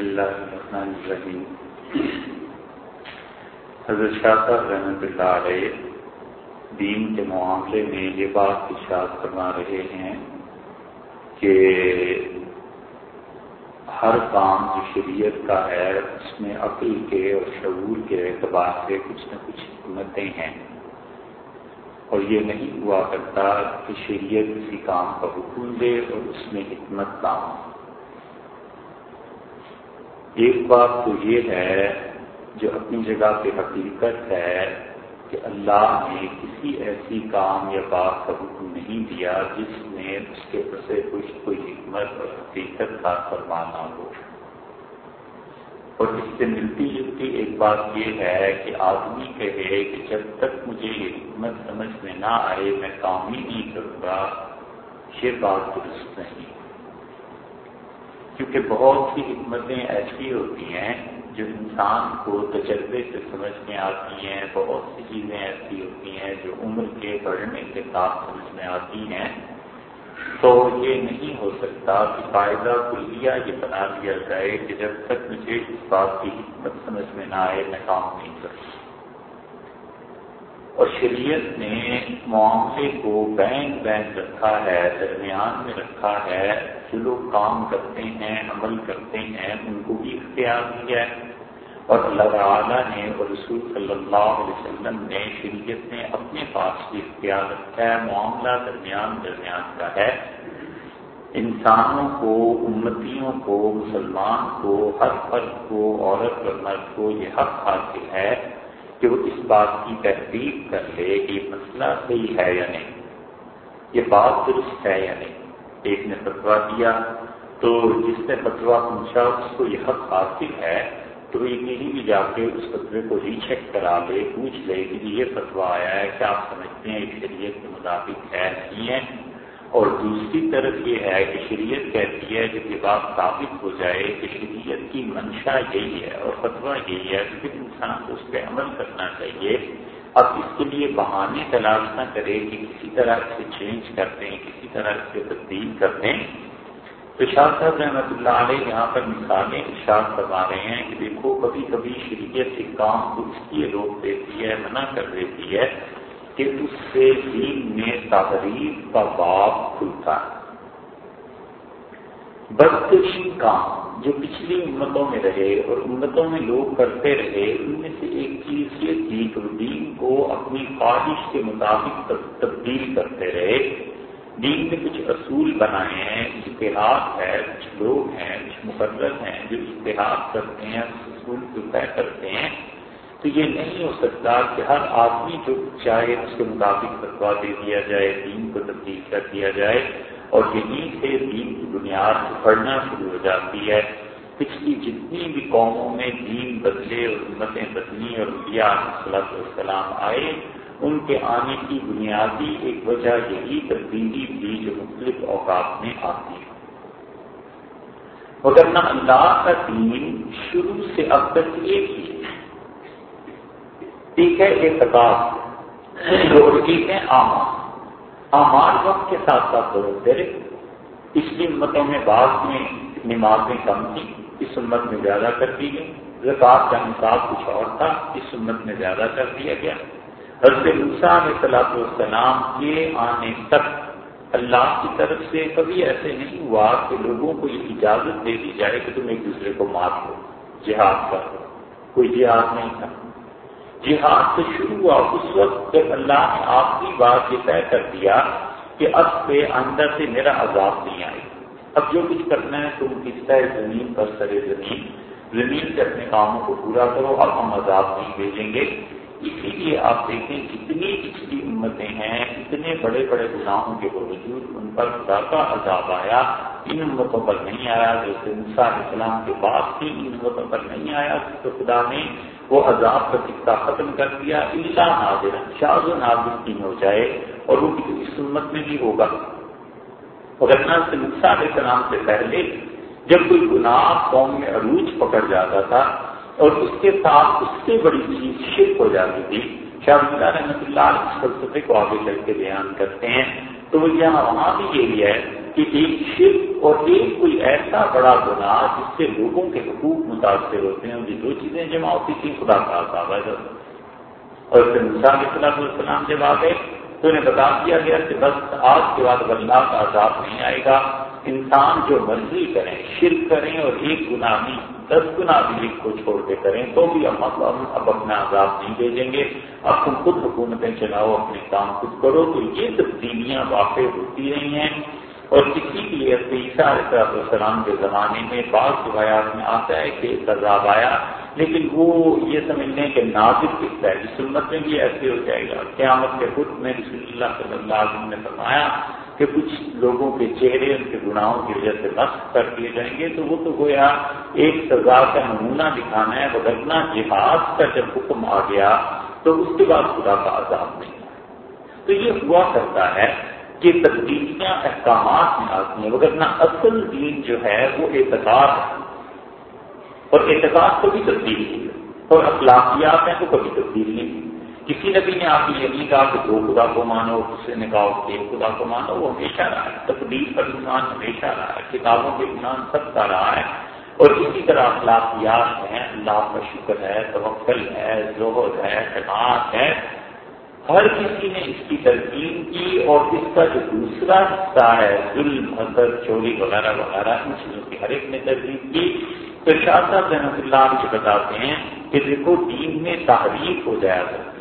بسم اللہ الرحمن الرحیم۔ حضرت شاہ صاحب رحمۃ اللہ علیہ دین کے معاملے میں یہ بات اشاعت کروا رہے ہیں کہ ہر کام جو شریعت کا ہے، اس میں عقل کے اور شعور کے اعتبار سے کچھ نہ کچھ حکمتیں ہیں۔ اور یہ نہیں ہوا کرتا کہ شریعت کسی کام کا حکم دے اور اس میں حکمت کام ایک بات تو یہ ہے جو اپنی جگہ پہ حقیقت ہے کہ اللہ نے کسی ایسی کام یا بات کا حکم نہیں دیا جس میں اس کے سے کچھ کوئی حکمت اور حقیقت کا فرمانا ہو۔ اور اس سے ملتی جلتی ایک بات یہ ہے کہ آدمی کہے کہ جب تک مجھے یہ حکمت سمجھ میں نہ آئے، میں کام ہی نہیں کروں گا، یہ بات درست نہیں۔ کیونکہ بہت سی حکمتیں ایسی ہوتی ہیں جو انسان کو تجربے سے سمجھ میں آتی ہیں، بہت سی چیزیں ایسی ہوتی ہیں جو عمر کے بڑھنے کے ساتھ سمجھ میں آتی ہیں۔ تو یہ نہیں ہو سکتا کہ فائدہ کلیہ یہ بنا دیا جائے کہ جب تک مجھے اس بات کی حکمت سمجھ میں نہ آئے، میں کام نہیں کر اور شریعت نے معاملے کو بین بین رکھا ہے، درمیان میں رکھا ہے۔ جو لوگ کام کرتے ہیں، عمل کرتے ہیں، ان کو بھی اختیار دیا ہے۔ اور اللہ تعالیٰ نے اور رسول صلی اللہ علیہ وسلم نے شریعت نے اپنے پاس بھی اختیار رکھا ہے۔ معاملہ درمیان درمیان کا ہے۔ انسانوں کو، امتیوں کو، مسلمان کو، ہر فرد کو، عورت اور مرد کو یہ حق حاصل ہے کہ وہ اس بات کی تحقیق کر لے کہ یہ مسئلہ صحیح ہے یا نہیں، یہ بات درست ہے یا نہیں۔ ایک نے فتوا دیا تو جس نے فتوا پوچھا اس کو یہ حق حاصل ہے تو یہ کہیں بھی جا کے اس فتوے کو ری چیک کرا لے، پوچھ لے کہ یہ فتوا آیا ہے، کیا آپ سمجھتے ہیں شریعت کے مطابق ہے، نہیں ہے؟ اور دوسری طرف یہ ہے کہ شریعت کہتی ہے جب یہ بات ثابت ہو جائے کہ شریعت کی منشا یہی ہے اور فتویٰ یہی ہے تو پھر انسان کو اس پہ عمل کرنا چاہیے۔ اب اس کے لیے بہانے تلاش نہ کرے کہ کسی طرح سے چینج کر دیں، کسی طرح سے تبدیل کر دیں۔ تو شاہ صاحب رحمۃ اللہ علیہ یہاں پر مثالیں ارشاد کروا رہے ہیں کہ دیکھو، کبھی کبھی شریعت کے کام کو اس لیے روک دیتی ہے، منع کر دیتی ہے کہ اس سے دین میں تحریر کا باب کھلتا ہے۔ بدترین کام جو پچھلی امتوں میں رہے اور امتوں میں لوگ کرتے رہے، ان میں سے ایک چیز یہ تھی کہ دین کو اپنی خواہش کے مطابق تبدیل کرتے رہے۔ دین میں کچھ اصول بنائے ہیں اشتہار ہے، کچھ لوگ ہیں، کچھ مقرر ہیں جو اشتہار کرتے ہیں، اصول کو طے کرتے ہیں۔ تو یہ نہیں ہو سکتا کہ ہر آدمی جو چاہے اس کے مطابق فتوا دے دیا جائے، دین کو تبدیل کر دیا جائے اور یہیں سے دین کی بنیاد پڑھنا شروع ہو جاتی ہے۔ پچھلی جتنی بھی قوموں میں دین بدلے اور امتیں بدلی اور صلاح السلام آئے، ان کے آنے کی بنیادی ایک وجہ یہی تبدیلی تھی جو مختلف اوقات میں آتی ہے۔ مگر نہ اللہ کا دین شروع سے اب تک ایک ہی ٹھیک ہے ایک اور ٹھیک ہے آمان آمان وقت کے ساتھ ساتھ بدلتے رہے۔ پچھلی امتوں میں بعد میں نمازیں کم تھی اس امت میں زیادہ کر دی گئی۔ زکات کا نصاب کچھ اور تھا، اس امت میں زیادہ کر دیا گیا۔ حضرت علیہ صلاح السلام کے آنے تک اللہ کی طرف سے کبھی ایسے نہیں ہوا کہ لوگوں کو یہ اجازت دے دی جائے کہ تم ایک دوسرے کو مار دو جہاد کر کوئی جہاد نہیں تھا۔ جہاد تو شروع ہوا۔ اس وقت جب اللہ نے آخری بات یہ طے کر دیا کہ اب پہ اندر سے میرا عذاب نہیں آئے۔ اب جو کچھ کرنا ہے تم کس طرح زمین پر سرے زمین زمین سے اپنے کاموں کو پورا کرو۔ اب ہم عذاب نہیں بھیجیں گے۔ اسی لیے آپ دیکھیں کتنی پچھلی امتیں ہیں اتنے بڑے بڑے گناہوں کے باوجود ان پر خدا کا عذاب آیا۔ ان امتوں پر نہیں آیا، جیسے علیہ السلام کے بعد بھی ان امتوں پر نہیں آیا، تو خدا نے وہ عذاب کا سکہ ختم کر دیا۔ اللہ نادر، شاز و نادر کی ہو جائے اور وہ اس امت میں بھی ہوگا۔ مگر نہ علیہ السلام سے پہلے جب کوئی گناہ قوم میں عروج پکڑ جاتا تھا اور اس کے ساتھ اس سے بڑی چیز شرک ہو جاتی تھی۔ شاہ رحمۃ اللہ اس فلسفے کو آگے چل کے بیان کرتے ہیں۔ تو یہاں وہاں بھی یہی ہے کہ ایک شرک اور ایک کوئی ایسا بڑا گناہ جس سے لوگوں کے حقوق متاثر ہوتے ہیں یہ دو چیزیں جمع ہوتی تھیں، خدا کا عذاب ہے۔ اور پھر علیہ السلام جب آ گئے تو انہیں بتا دیا گیا کہ بس آج کے بعد اللہ کا عذاب نہیں آئے گا۔ انسان جو مرضی کریں شرک کریں اور ایک گناہ نہیں۔ دس گنا بھی کو چھوڑ کے کریں تو بھی ہم اب اپنا عذاب نہیں بھیجیں گے۔ اب تم خود حکومتیں چلاؤ، اپنے کام خود کرو۔ تو یہ تبدیلیاں واقع ہوتی رہی ہیں۔ اور کسی بھی عیسیٰ علیہ السلام کے زمانے میں بعض روایات میں آتا ہے کہ عذاب آیا، لیکن وہ یہ سمجھ لیں کہ نازک کس ہے سنت میں بھی ایسے ہو جائے گا۔ قیامت کے خود میں رسول اللہ صلی اللہ علیہ وسلم نے فرمایا کہ کچھ لوگوں کے چہرے ان کے گناہوں کی وجہ سے نقص کر دیے جائیں گے، تو وہ تو گویا ایک سزا کا نمونہ دکھانا ہے بدلنا جہاد کا جب حکم آ گیا تو اس کے بعد خدا کا عذاب نہیں تو یہ ہوا کرتا ہے کہ تبدیلیاں احکامات میں آتی ہیں وغیرہ اصل دین جو ہے وہ اعتقاد ہے۔ اور اعتقاد کو بھی تبدیل کی اور اخلاقیات ہیں تو کبھی تبدیل نہیں۔ کسی نبی نے آپ یہ نہیں کہا کہ دو خدا کو مانو کسی نے کہا کہ ایک خدا کو مانو، وہ ہمیشہ رہا ہے۔ تقدیر پر انسان ہمیشہ رہا ہے، کتابوں کے انسان سب کا رہا ہے۔ اور اسی طرح اخلاقیات ہیں، اللہ کا شکر ہے، توکل ہے زہد ہے حماعت ہے۔ ہر کسی نے اس کی ترکیب کی اور اس کا جو دوسرا حصہ ہے، ظلم، حسد، چوری وغیرہ وغیرہ، ان چیزوں کی ہر ایک نے ترکیب کی۔ تو شاہ صاحب رحمۃ اللہ مجھے بتاتے ہیں کہ دیکھو، دین میں تحریف ہو جایا کرتی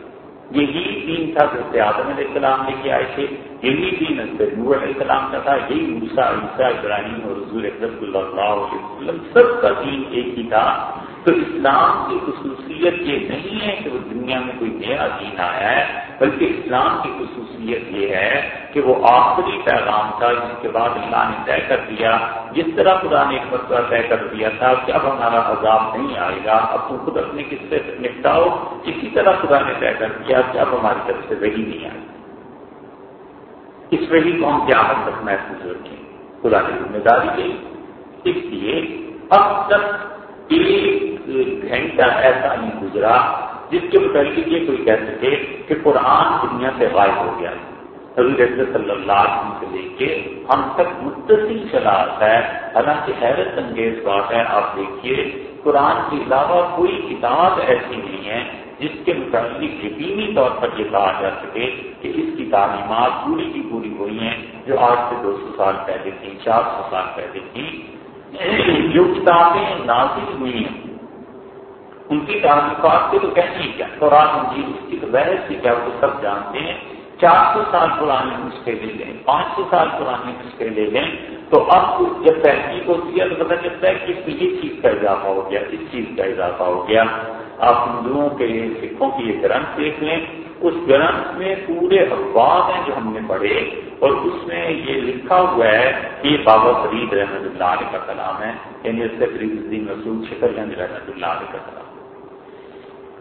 یہی دین تھا جو آدم علیہ السلام نے کیا آئے تھے، یہی دین نور علیہ السلام کا تھا، یہی موسا عیسیٰ، ابراہیم اور حضور اقدام اللہ علیہ وسلم، سب کا دین ایک ہی تھا۔ تو اسلام کی خصوصیت یہ نہیں ہے کہ وہ دنیا میں کوئی نیا دین آیا ہے، بلکہ اسلام کی خصوصیت یہ ہے کہ وہ آخری پیغام تھا جس کے بعد اللہ نے طے کر دیا، جس طرح خدا نے ایک مرتبہ طے کر دیا تھا کہ اب ہمارا عذاب نہیں آئے گا، اب تم خود اپنے کس سے نپٹاؤ، اسی طرح خدا نے طے کر دیا کہ اب ہماری طرف سے وہی نہیں آئے۔ اس وہی کو ہم کیا حد تک محسوس رکھیں۔ خدا نے ذمہ داری دی اس لیے اب تک ایک گھنٹہ ایسا نہیں گزرا جس کے متعلق یہ کوئی کہہ سکے کہ قرآن دنیا سے غائب ہو گیا۔ حضرت صلی اللہ علیہ وسلم سے لے کے ہم تک متصل چلا آتا ہے۔ حالانکہ حیرت انگیز بات ہے، آپ دیکھیے، قرآن کے علاوہ کوئی کتاب ایسی نہیں ہے جس کے متعلق یقینی طور پر یہ کہا جا سکے کہ اس کی تعلیمات پوری کی پوری ہوئی ہیں جو آج سے دو سو سال پہلے تھیں، چار سو سال پہلے تھیں۔ جو کتابیں نازل ہوئی ہیں، ان کی تعلقات کو تو کہنے کیا؟ قرآن مجید اس کی تو بحث کی کیا؟ وہ سب جانتے ہیں۔ چار سو سال پرانے نسخے لے لیں پانچ سو سال پرانے نسخے لے لیں تو اب جب تحقیق ہوتی ہے تو پتہ چلتا ہے کہ یہ چیز کا اضافہ ہو گیا، اس چیز کا اضافہ ہو گیا۔ آپ ہندوؤں کے سکھوں کی یہ گرنتھ دیکھ لیں۔ اس گرنتھ میں پورے اخبار ہیں جو ہم نے پڑھے اور اس میں یہ لکھا ہوا ہے کہ یہ بابا فرید رحمت اللہ علیہ کا کلام ہے یعنی اس سے فرید الدین رسول شکر گنج رحمت اللہ علیہ کا کلام۔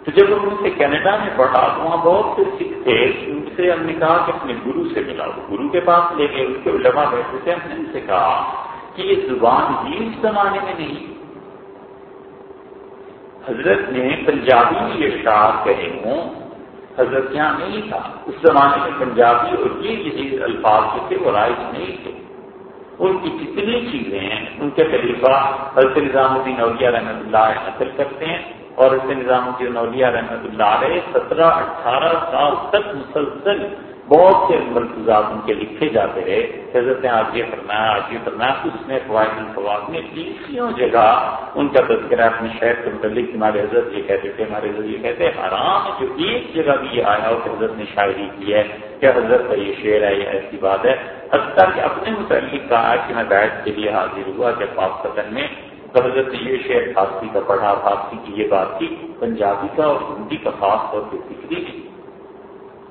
تو جب ہم سے کینیڈا میں پڑھا تو وہاں بہت سے سکھ تھے ان سے ہم نے کہا کہ اپنے گرو سے ملا گرو کے پاس لے گئے ان کے علماء بیٹھے تھے، ہم نے ان سے کہا کہ یہ زبان ہی اس زمانے میں نہیں۔ حضرت نے پنجابی میں یہ شعر کہے ہوں حضرت یہاں نہیں تھا۔ اس زمانے میں پنجابی اور یہ جی الفاظ جو تھے وہ رائج نہیں تھے۔ ان کی کتنی چیزیں ہیں، ان کے خلیفہ حضرت نظام الدین اولیاء رحمۃ اللہ نقل کرتے ہیں اور حضرت نظام الدین اولیاء رحمۃ اللہ علیہ سترہ اٹھارہ سال تک مسلسل بہت سے ملفوظات ان کے لکھے جاتے رہے حضرت نے آج یہ کرنا ہے آج یہ کرنا ہے اس نے فوائد الفواد میں تیسریوں جگہ ان کا تذکرہ اپنے شہر کے متعلق، ہمارے حضرت یہ کہتے تھے، ہمارے حضرت یہ کہتے ہیں آرام جو ایک جگہ بھی یہ آیا ہو کہ حضرت نے شاعری کی ہے کہ حضرت کا یہ شعر ہے، یہ ایسی بات ہے۔ حتیٰ کہ اپنے متعلق کہا کہ میں بیٹھ کے لیے حاضر ہوا جب پاک سدن میں تو حضرت نے یہ شعر فارسی کا پڑھا، فارسی کی یہ بات کی، پنجابی کا اور ہندی کا، خاص طور پہ فکری نہیں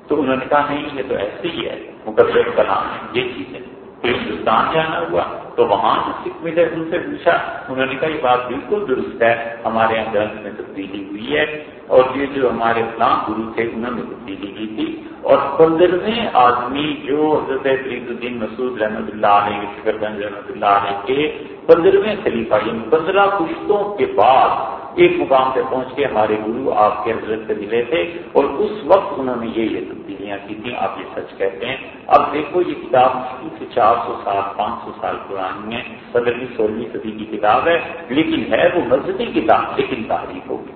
تو انہوں نے کہا، نہیں، یہ تو ایسے ہی ہے، مقدس کلام ہے، یہ چیز ہے۔ پھر ہندوستان جانا ہوا۔ تو وہاں جو سکھ ملے ان سے پوچھا، انہوں نے کہا، یہ بات بالکل درست ہے، ہمارے یہاں گرنتھ میں تبدیلی ہوئی ہے اور یہ جو ہمارے اسلام گرو تھے، انہوں نے تبدیلی کی تھی۔ اور پندرہویں آدمی جو حضرت فرید الدین مسعود رحمۃ اللہ علیہ فکر گنج رحمۃ اللہ علیہ کے پندرہویں خلیفہ یعنی پندرہ پشتوں کے بعد ایک مقام پہ پہنچ کے ہمارے گرو آپ کے حضرت سے ملے تھے اور اس وقت انہوں نے یہ یہ تبدیلیاں کی تھیں۔ آپ یہ سچ کہتے ہیں۔ اب دیکھو، یہ کتاب مشکل سے چار سو سال پانچ سو سال پرانی ہے پندرہویں سولہویں صدی کی کتاب ہے، لیکن ہے وہ مذہبی کتاب، لیکن تاریخ ہوگی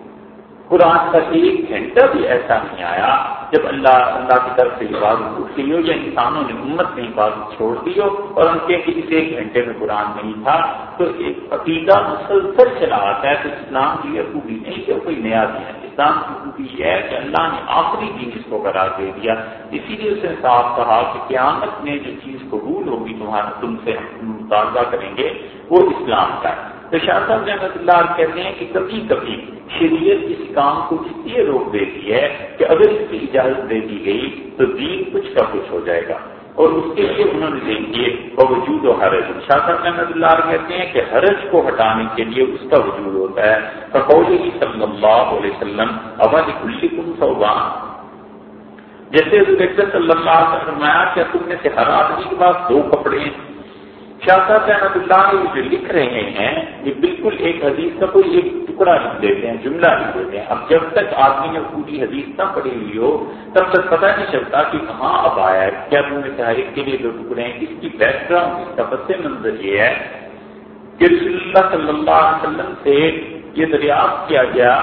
قرآن کا ایک گھنٹہ بھی ایسا نہیں آیا جب اللہ اللہ کی طرف سے عبادت اٹھتی ہو یا انسانوں نے امت میں عبادت چھوڑ دی ہو اور ان کے اس ایک گھنٹے میں قرآن نہیں تھا، تو ایک عقیدہ مسلسل چلا آتا ہے، تو اسلام کی یہ خوبی نہیں کہ کوئی نیا دین۔ ہے اسلام کی خوبی یہ ہے کہ اللہ نے آخری دین اس کو قرار دے دیا۔ اسی لیے اس نے صاف کہا کہ قیامت میں جو چیز قبول ہوگی تمہارا تم سے مطالبہ کریں گے، وہ اسلام کا ہے۔ تو شاہ صاحب رحمۃ اللہ کہتے ہیں کہ کبھی کبھی شریعت اس کام کو اس لیے روک دیتی ہے کہ اگر اس کی اجازت دے دی گئی تو دین کچھ کا کچھ ہو جائے گا۔ اور اس کے لیے انہوں نے لیں گے وجود و حرج۔ شاہ صاحب احمد اللہ کہتے ہیں کہ حرج کو ہٹانے کے لیے اس کا وجود ہوتا ہے۔ فقول صلی اللہ علیہ وسلم، اول کلی کم صوبان جیسے صلی اللہ علیہ وسلم فرمایا کیا تم نے سے ہر آدمی کے پاس دو کپڑے ہیں۔ شاہ صاحب رحمت اللہ جو لکھ رہے ہیں، یہ بالکل ایک حدیث کا کوئی ایک ٹکڑا لکھ دیتے ہیں، جملہ لکھ دیتے ہیں۔ اب جب تک آدمی نے پوری حدیث نہ پڑھی ہوئی ہو، تب تک پتہ نہیں چلتا کہ کہاں اب آیا ہے، کیا تم نے تحریک کے لیے جو ٹکڑے ہیں اس کی بیک گراؤنڈ اس کا پس منظر یہ ہے کہ رسول اللہ صلی اللہ علیہ وسلم سے یہ دریافت کیا گیا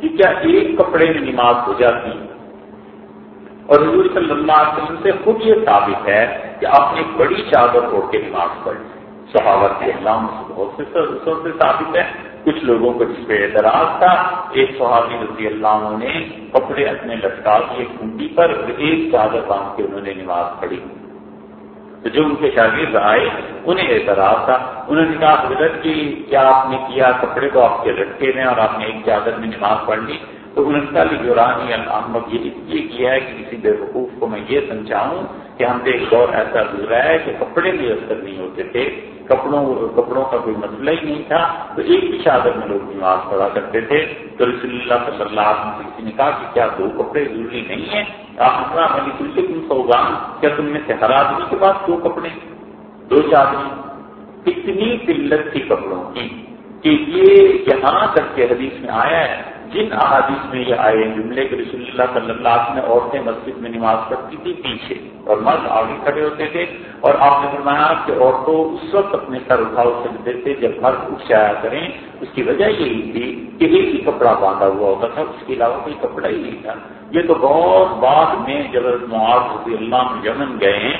کہ کیا ایک کپڑے میں نماز ہو جاتی اور حضور صلی اللہ علیہ وسلم سے خود یہ ثابت ہے کہ آپ نے بڑی چادر اوڑھ کے نماز پڑھ صحابت کے اللہ بہت سے سے ثابت ہے۔ کچھ لوگوں کو جس پہ اعتراض تھا، ایک صحابی رضی اللہ عنہ نے کپڑے اپنے لٹکا دیے کنڈی پر ایک چادر باندھ کے انہوں نے نماز پڑھی۔ تو جو ان کے شاگرد آئے، انہیں اعتراض تھا۔ انہوں نے کہا، حضرت کی کیا آپ نے کیا؟ کپڑے کو آپ کے لٹکے میں اور آپ نے ایک چادر میں نماز پڑھ لی۔ تو انتالی جورانی احمد یہ اس لیے کیا ہے کہ کسی بے وقوف کو میں یہ سمجھاؤں کہ ہم سے ایک دور ایسا گزرا ہے کہ کپڑے بھی اثر نہیں ہوتے تھے، کپڑوں کپڑوں کا کوئی مسئلہ ہی نہیں تھا، تو ایک ہی چادر میں لوگ نماز پڑھا کرتے تھے۔ تو رسول اللہ صلی اللہ علیہ وسلم کسی نے کہا کہ کیا دو کپڑے ضروری نہیں ہیں؟ آپ علی کل سے تم سوگا کیا تم میں سے ہر آدمی کے پاس دو کپڑے؟ دو چادر اتنی قلت تھی کپڑوں کی۔ کہ یہ یہاں تک کے حدیث میں آیا ہے جن احادیث میں یہ آئے جملے کے رسول اللہ صلی اللہ علیہ وسلم عورتیں مسجد میں نماز پڑھتی تھی پیچھے اور مرد آگے کھڑے ہوتے تھے اور آپ نے فرمایا کہ عورتوں اس وقت اپنے سر اٹھاؤ سکتے تھے جب مرد اٹھ جایا کریں۔ اس کی وجہ یہی تھی کہ ایک ہی کپڑا باندھا ہوا ہوتا تھا، اس کے علاوہ کوئی کپڑا ہی نہیں تھا۔ یہ تو بہت بعد میں جب معاذ رضی اللہ میں یمن گئے ہیں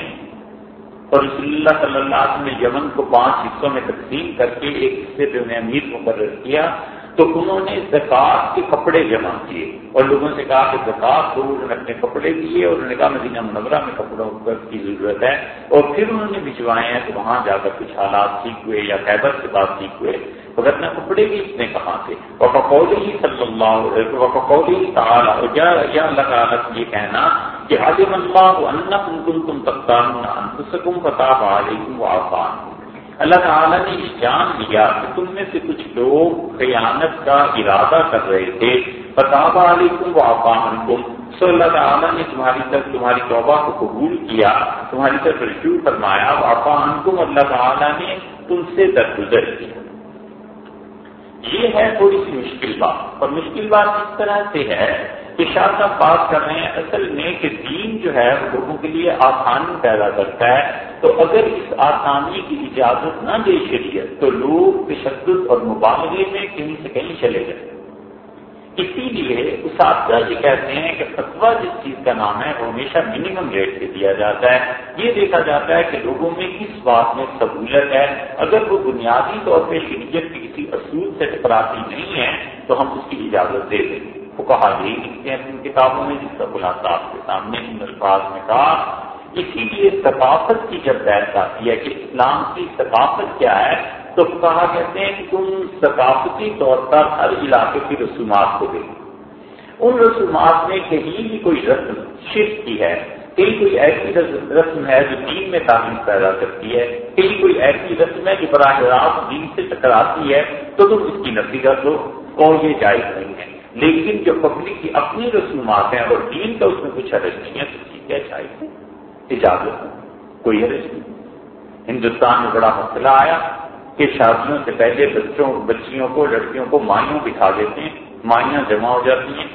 اور رسول اللہ صلی اللہ علیہ وسلم نے یمن کو پانچ حصوں میں تقسیم کر کے ایک حصے پہ انہیں امیر مقرر کیا۔ تو انہوں نے زکات کے کپڑے جمع کیے اور لوگوں سے کہا کہ زکات کو انہوں نے اپنے کپڑے دیے اور انہوں نے کہا مدینہ منورہ میں کپڑوں کی ضرورت ہے اور پھر انہوں نے بھجوائے ہیں تو وہاں جا کر کچھ حالات ٹھیک ہوئے یا خیبر سے بات ٹھیک ہوئے، مگر نہ کپڑے بھی اس نے کہاں سے وقولی ہی صلی اللہ وقولی تعالیٰ یا اللہ تعالیٰ یہ کہنا کہ عالم اللہ ان تم تم تختار انفسکم فتح علیکم وعفان اللہ تعالیٰ نے یہ جان لیا کہ تم میں سے کچھ لوگ خیانت کا ارادہ کر رہے تھے۔ فتح علیکم و افام سو اللہ تعالیٰ نے تمہاری طرف تمہاری توبہ کو قبول کیا، تمہاری طرف رجوع فرمایا۔ افام کم اللہ تعالیٰ نے تم سے درگزر کیا یہ ہے تھوڑی سی مشکل بات۔ اور مشکل بات اس طرح سے ہے کہ صاحب بات کر رہے ہیں، اصل میں کہ دین جو ہے، لوگوں کے لیے آسانی پیدا کرتا ہے۔ تو اگر اس آسانی کی اجازت نہ دے شریعت، تو لوگ تشدد اور مبالغے میں کہیں سے کہیں چلے جائیں۔ اسی لیے اساتذہ یہ کہتے ہیں کہ فتوا جس چیز کا نام ہے، وہ ہمیشہ منیمم ریٹ پہ دیا جاتا ہے۔ یہ دیکھا جاتا ہے کہ لوگوں میں کس بات میں سہولت ہے۔ اگر وہ بنیادی طور پہ شریعت کی کسی اصول سے ٹکراتی نہیں ہے تو ہم اس کی اجازت دے دیں۔ گے وہ کہا یہی لکھتے ہیں ان کتابوں میں، جس کا خلاصہ آپ کے سامنے ان الفاظ میں کہا۔ اسی لیے ثقافت کی جب بحث آتی ہے کہ اسلام کی ثقافت کیا ہے، تو کہا کہتے ہیں کہ تم ثقافتی طور پر ہر علاقے کی رسومات کو دیکھو ان رسومات میں کہیں بھی کوئی رسم شرک کی ہے، کہیں کوئی ایسی رسم ہے جو دین میں تعلیم پیدا کرتی ہے، کہیں کوئی ایسی رسم ہے جو براہ راست دین سے ٹکراتی ہے، تو تم اس کی نفی کر دو، اور یہ جائز نہیں ہے۔ لیکن جو پبلک کی اپنی رسومات ہیں اور دین کا اس میں کچھ حرج نہیں ہے، تو ٹھیک ہے، چاہیے۔ اجازت کوئی حرج نہیں۔ ہندوستان میں بڑا مسئلہ آیا کہ شادیوں سے پہلے بچوں، بچیوں کو، لڑکیوں کو مائیوں دکھا دیتے ہیں، مائیاں جمع ہو جاتی ہیں۔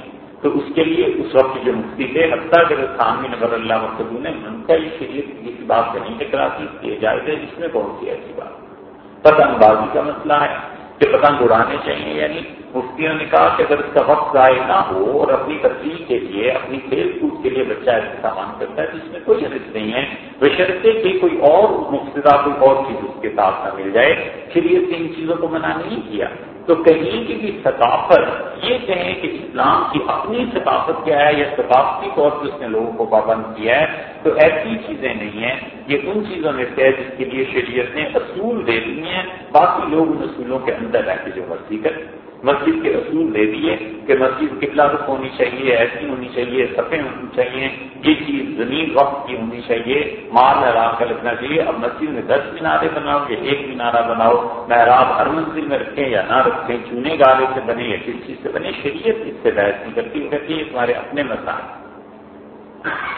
تو اس کے لیے اس وقت جو مفتی تھے، حتیٰ کہ خانوی نگر اللہ مقدو نے منقع شریعت کی بات نہیں ٹکراتی اس کی اجازت ہے جس میں کون سی ایسی بات؟ پتنگ بازی کا مسئلہ ہے کہ پتنگ اڑانے چاہیے یعنی مفتیوں نے کہا کہ اگر اس کا وقت ضائع نہ ہو اور اپنی تفریح کے لیے، اپنی کھیل کود کے لیے بچہ ایسا سامان کرتا ہے، تو اس میں کوئی حرض نہیں ہے۔ بشرطے کہ کوئی اور مفتا کوئی اور چیز اس کے ساتھ نہ مل جائے۔ پھر یہ ان چیزوں کو منع نہیں کیا۔ تو کہیں کی بھی ثقافت، یہ کہیں کہ اسلام کی اپنی ثقافت کیا ہے یا ثقافتی طور پر اس نے لوگوں کو پابند کیا ہے، تو ایسی چیزیں نہیں ہیں۔ یہ ان چیزوں میں سے جس کے لیے شریعت نے اصول دے دی ہیں۔ باقی لوگ ان اصولوں کے اندر رہ کے جو مرضی کر مسجد کے اصول دے دیے کہ مسجد قبلہ رخ ہونی چاہیے، ایسی ہونی چاہیے، سفے ہونی چاہیے، یہ چیز زمین وقت کی ہونی چاہیے، مال محراب کا لگنا چاہیے، اب مسجد میں دس مینارے بناؤ یا ایک مینارہ بناؤ، محراب ہر منزل میں رکھیں یا نہ رکھیں، چونے گالے سے بنے یا کس چیز سے بنے، شریعت اس سے بحث نہیں کرتی کہتی ہے تمہارے اپنے مسائل۔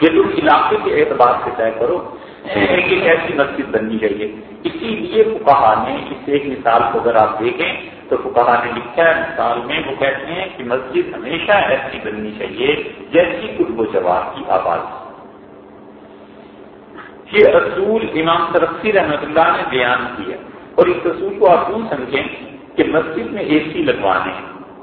یہ تم علاقے کے اعتبار سے طے کرو ایک ایسی مسجد بننی چاہیے۔ اسی لیے کہا نے اس ایک مثال کو اگر آپ دیکھیں۔ تو فکہ نے لکھا ہے، مثال میں وہ کہتے ہیں کہ مسجد ہمیشہ ایسی بننی چاہیے جیسی قطب و جواب کی آواز۔ یہ اصول امام ترقی رحمت اللہ نے بیان کیا اور اس اصول کو آپ یوں سمجھیں کہ مسجد میں اے سی لگوانے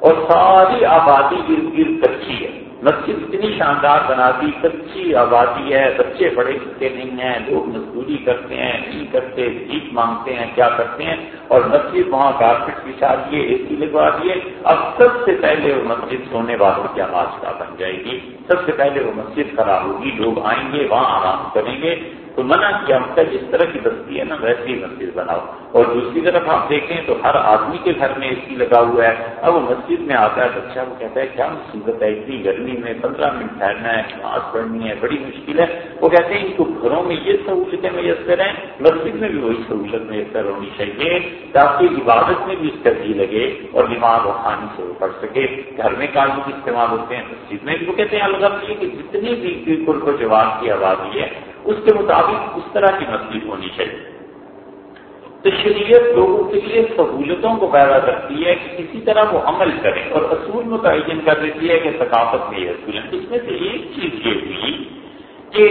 اور ساری آبادی ارد گرد کچی ہے۔ مسجد اتنی شاندار بنا دی کچی آبادی ہے، بچے بڑے لکھتے نہیں ہیں، لوگ مزدوری کرتے ہیں، نہیں کرتے جیت مانگتے ہیں، کیا کرتے ہیں؟ اور مسجد وہاں کارپیٹ بچھا دیے اے سی لگوا دیے۔ اب سب سے پہلے وہ مسجد سونے والوں کی آواز کا بن جائے گی۔ سب سے پہلے وہ مسجد خراب ہوگی لوگ آئیں گے، وہاں آرام کریں گے۔ تو منع کیا ہم جس طرح کی بستی ہے نا، ویسی ہی مسجد بناؤ۔ اور دوسری طرف آپ دیکھیں تو ہر آدمی کے گھر میں اے سی لگا ہوا ہے۔ اب وہ مسجد میں آتا ہے بچہ اچھا، وہ کہتا ہے، کیا مصیبت ہے؟ اتنی گرمی میں پندرہ منٹ ٹھہرنا ہے، نماز پڑھنی ہے، بڑی مشکل ہے۔ وہ کہتے ہیں، ان کو گھروں میں یہ سہولتیں میسر ہیں، مسجد میں بھی وہی سہولت میسر ہونی چاہیے، تاکہ عبادت میں بھی اس کا جی لگے اور نماز آسانی سے وہ پڑھ سکے۔ گھر میں کاغذ استعمال ہوتے ہیں، مسجد میں وہ کہتے ہیں الگ یہ کہ جتنی بھی بالکل کو جواب کی آبادی ہے اس کے مطابق اس طرح کی مسجد ہونی چاہیے۔ تو شریعت لوگوں کے لیے سہولتوں کو پیدا کرتی ہے کہ کسی طرح وہ عمل کریں اور اصول متعین کر دیتی ہے کہ ثقافت میں یہ اصول ہے اس میں سے ایک چیز یہ ہوئی کہ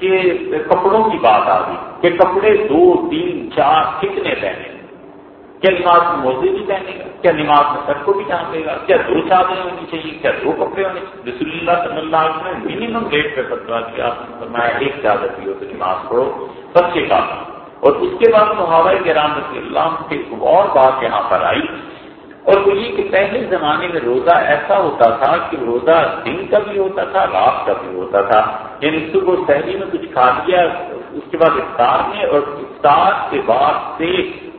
کہ کپڑوں کی بات آ گئی کہ کپڑے دو، تین، چار کتنے پہنے۔ کیا نماز میں موزے بھی پہنے گا؟ کیا نماز میں سر کو بھی ڈھانپے گا؟ کیا دو چادریں ہونی چاہیے؟ کیا دو کپڑے ہونے چاہیے؟ رسول اللہ صلی اللہ علیہ وسلم منیمم ریٹ پہ فتوا کیا فرمایا ایک چادر بھی ہو تو نماز پڑھو۔ بچے کا اور اس کے بعد محاورے کے رام رسی اللہ کی اور بات یہاں پر آئی۔ اور وہ یہ کہ پہلے زمانے میں روزہ ایسا ہوتا تھا کہ روزہ دن کا بھی ہوتا تھا، رات کا بھی ہوتا تھا۔ یعنی صبح شہری میں کچھ کھا لیا، اس کے بعد افطار میں اور افطار کے بعد سے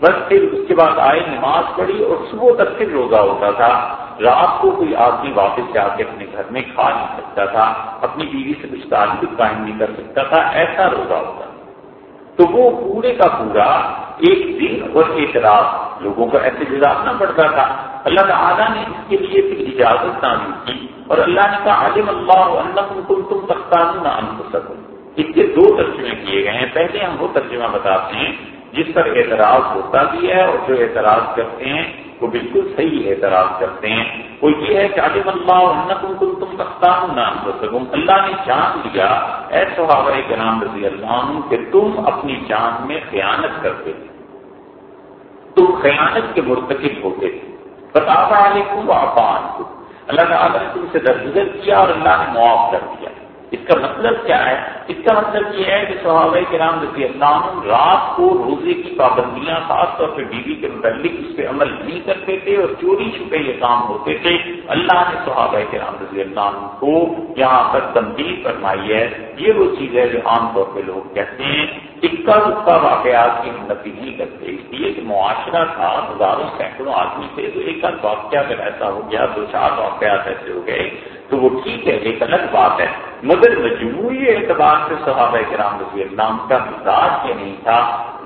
بس پھر اس کے بعد آئے نماز پڑھی اور صبح تک پھر روزہ ہوتا تھا۔ رات کو کوئی آدمی واپس جا کے اپنے گھر میں کھا نہیں سکتا تھا، اپنی بیوی سے کچھ تعلق قائم نہیں کر سکتا تھا، ایسا روزہ ہوتا۔ تو وہ پورے کا پورا ایک دن اور ایک رات لوگوں کو ایسے گزارنا پڑتا تھا۔ اللہ تعالیٰ نے اس کے لیے پھر اجازت نہ دی کی اور اللہ نے کہا عالم اللہ اللہ تم تم تختان نہ ان سکو اس کے دو ترجمے کیے گئے ہیں۔ پہلے ہم وہ ترجمہ بتاتے ہیں جس پر اعتراض ہوتا بھی ہے اور جو اعتراض کرتے ہیں وہ بالکل صحیح اعتراض کرتے ہیں۔ وہ یہ ہے کہ عالم اللہ تم تم تم تختان نام سکوں اللہ نے جان لیا، اے صحابہ کے نام رضی اللہ عنہ، کہ تم اپنی جان میں خیانت کرتے تھے تم خیانت کے مرتکب ہوتے تھے بتا علیکم وعفان کو اللہ تعالیٰ نے تم سے درگزر کیا اور اللہ نے معاف کر دیا۔ اس کا مطلب کیا ہے؟ اس کا مطلب یہ ہے کہ صحابہ کے رام رضی اللہ رات کو روزے کی پابندیاں خاص طور پہ بیوی کے متعلق اس پہ عمل نہیں کرتے تھے اور چوری چھپے یہ کام ہوتے تھے۔ اللہ نے صحابہ کے رام رضی اللہ کو یہاں پر تنبیہ فرمائی ہے۔ یہ وہ چیز ہے جو عام طور پہ لوگ کہتے ہیں۔ اکا دکا واقعات کی انتی نہیں کرتے۔ اس لیے کہ معاشرہ تھا، ہزاروں سینکڑوں آدمی تھے۔ تو ایک آدھ واقعہ اگر ایسا ہو گیا، دو چار واقعات ایسے ہو گئے۔ تو وہ ٹھیک ہے، ایک الگ بات ہے۔ مگر مجموعی اعتبار سے صحابہ کرام رضی اللہ کا مزاج یہ نہیں تھا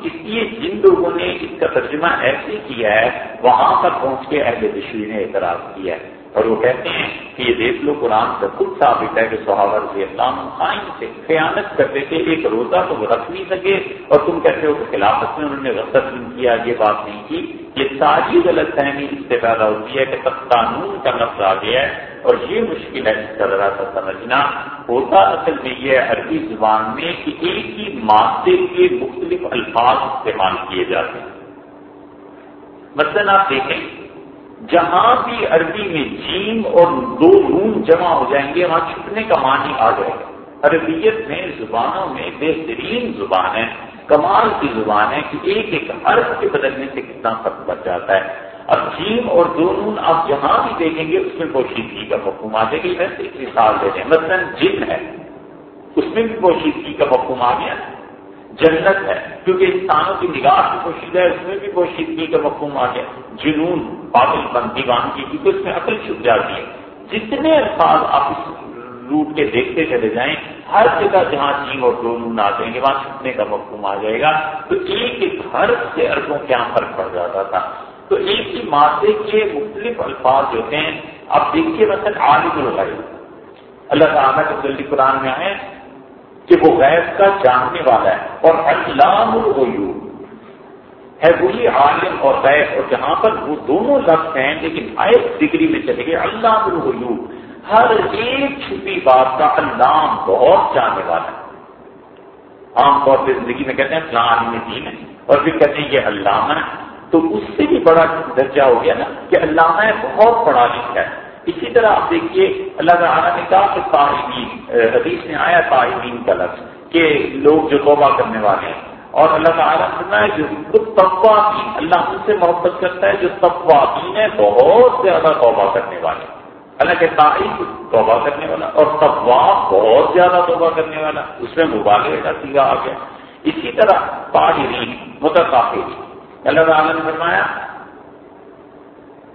اس لیے جن لوگوں نے اس کا ترجمہ ایسے کیا ہے، وہاں پر پہنچ کے اہل بشری نے اعتراض کیا ہے۔ اور وہ کہتے ہیں کہ یہ دیکھ لو قرآن سے خود ثابت ہے کہ صحابہ رضی اللہ قائم سے خیانت کرتے تھے، ایک روزہ تو وہ رکھ نہیں سکے اور تم کہتے ہو کہ خلافت میں انہوں نے رسط نہیں کیا؟ یہ بات نہیں کی یہ ساری غلط فہمی اس سے پیدا ہوتی ہے کہ تب قانون کا لفظ آ گیا ہے اور یہ مشکل ہے جس کا ذرا سا سمجھنا۔ ہوتا اصل میں یہ عربی زبان میں کہ ایک ہی مادے کے مختلف الفاظ استعمال کیے جاتے ہیں۔ مثلاً آپ دیکھیں جہاں بھی عربی میں جیم اور دو نون جمع ہو جائیں گے، وہاں چھپنے کا معنی آ جائے گا۔ عربیت میں زبانوں میں بہترین زبان ہے، کمال کی زبان ہے کہ ایک ایک حرف کے بدلنے سے کتنا فرق پڑ جاتا ہے۔ اب جیم اور دو نون آپ جہاں بھی دیکھیں گے، اس میں پوشیدگی کا مفہوم آ جائے گا۔ ایک مثال دے دیں مثلاً جن ہے، اس میں بھی پوشیدگی کا مفہوم آ گیا۔ جنت ہے، کیونکہ انسانوں کی نگاہ کی کوشش ہے، اس میں بھی پوشیدگی کا مفہوم آ گیا جنون پاگل بن، دیوان کی کیونکہ اس میں عقل چھپ جاتی ہے جتنے الفاظ آپ اس روٹ کے دیکھتے چلے جائیں، ہر جگہ جہاں چین اور نون آ جائیں گے، وہاں چھپنے کا مفہوم آ جائے گا۔ تو ایک ایک ہر سے اربوں کیا فرق پڑ جاتا تھا۔ تو ایک ہی مادے کے مختلف الفاظ جو ہیں، آپ دیکھیے مثلا عالم الغیب۔ اللہ تعالیٰ کے قرآن میں آئے کہ وہ غیب کا جاننے والا ہے اور علام الغیوب ہے وہی عالم اور غیب اور جہاں پر وہ دونوں لفظ ہیں لیکن آئے ڈگری میں چلے گئے اللہ الغیوب۔ ہر ایک چھپی بات کا علام بہت جاننے والا ہے۔ عام طور پہ زندگی میں کہتے ہیں فلاں عالم دین ہے اور پھر کہتے ہیں یہ علامہ ہے۔ تو اس سے بھی بڑا درجہ ہو گیا نا کہ علامہ بہت پڑھا لکھا ہے۔ اسی طرح آپ دیکھیے اللہ تعالیٰ نے کہا کہ صاحبین حدیث میں آیا صاحبین کا لفظ کہ لوگ جو توبہ کرنے والے ہیں۔ اور اللہ تعالیٰ نے ہے جو تقوا کی، اللہ ان سے محبت کرتا ہے، جو تقوا کی ہے، بہت زیادہ توبہ کرنے والے اللہ کے تاریخ توبہ کرنے والا اور تقوا بہت زیادہ توبہ کرنے والا، اس میں مبالغ کا سیگا آ گیا۔ اسی طرح طاہرین متقافی اللہ تعالیٰ نے فرمایا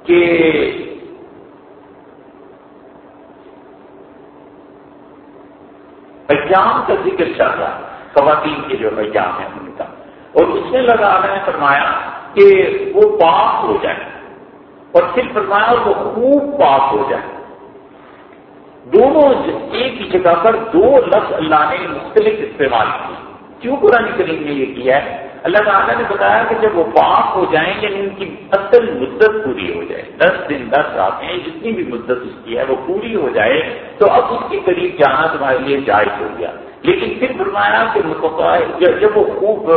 کہ ایام کا ذکر چل رہا ہے۔ خواتین کے جو ایام ہے ان کا۔ اور اس میں لگا رہے ہیں فرمایا کہ وہ پاک ہو جائے اور پھر فرمایا وہ خوب پاک ہو جائے دونوں ایک ہی جگہ پر دو لفظ اللہ نے مختلف استعمال کیے۔ کیوں قرآن کریم نے یہ کیا ہے؟ اللہ تعالیٰ نے بتایا کہ جب وہ پاک ہو جائیں یعنی ان کی اصل مدت پوری ہو جائے۔ دس دن، دس راتیں جتنی بھی مدت اس کی ہے، وہ پوری ہو جائے۔ تو اب اس کے قریب جانا تمہارے لیے جائز ہو گیا۔ لیکن پھر فرمایا کہ جب وہ خوب،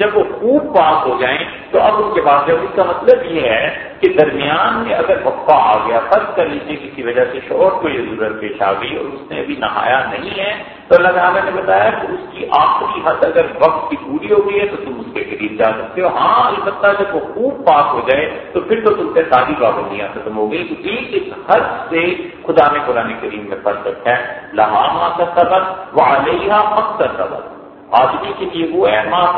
جب وہ خوب پاک ہو جائیں، تو اب ان کے پاس جب اس کا مطلب یہ ہے کہ درمیان میں اگر وقفہ آ گیا، فرض کر لیجیے کسی وجہ سے شوہر کو یہ ضرورت پیش آ گئی اور اس نے ابھی نہایا نہیں ہے، تو اللہ تعالیٰ نے بتایا کہ اس کی آخری حد اگر وقت کی پوری ہو گئی ہے تو تم اس کے قریب جا سکتے ہو۔ ہاں البتہ جب وہ خوب پاک ہو جائے تو پھر تو تم سے ساری پابندیاں ختم ہو گئی۔ تو ایک ایک حد سے خدا نے قرآن کریم میں پڑھ سکتا ہے لہٰ کا سبق وہ علیہ مقصد سبق آدمی کے لیے وہ ہے، ماں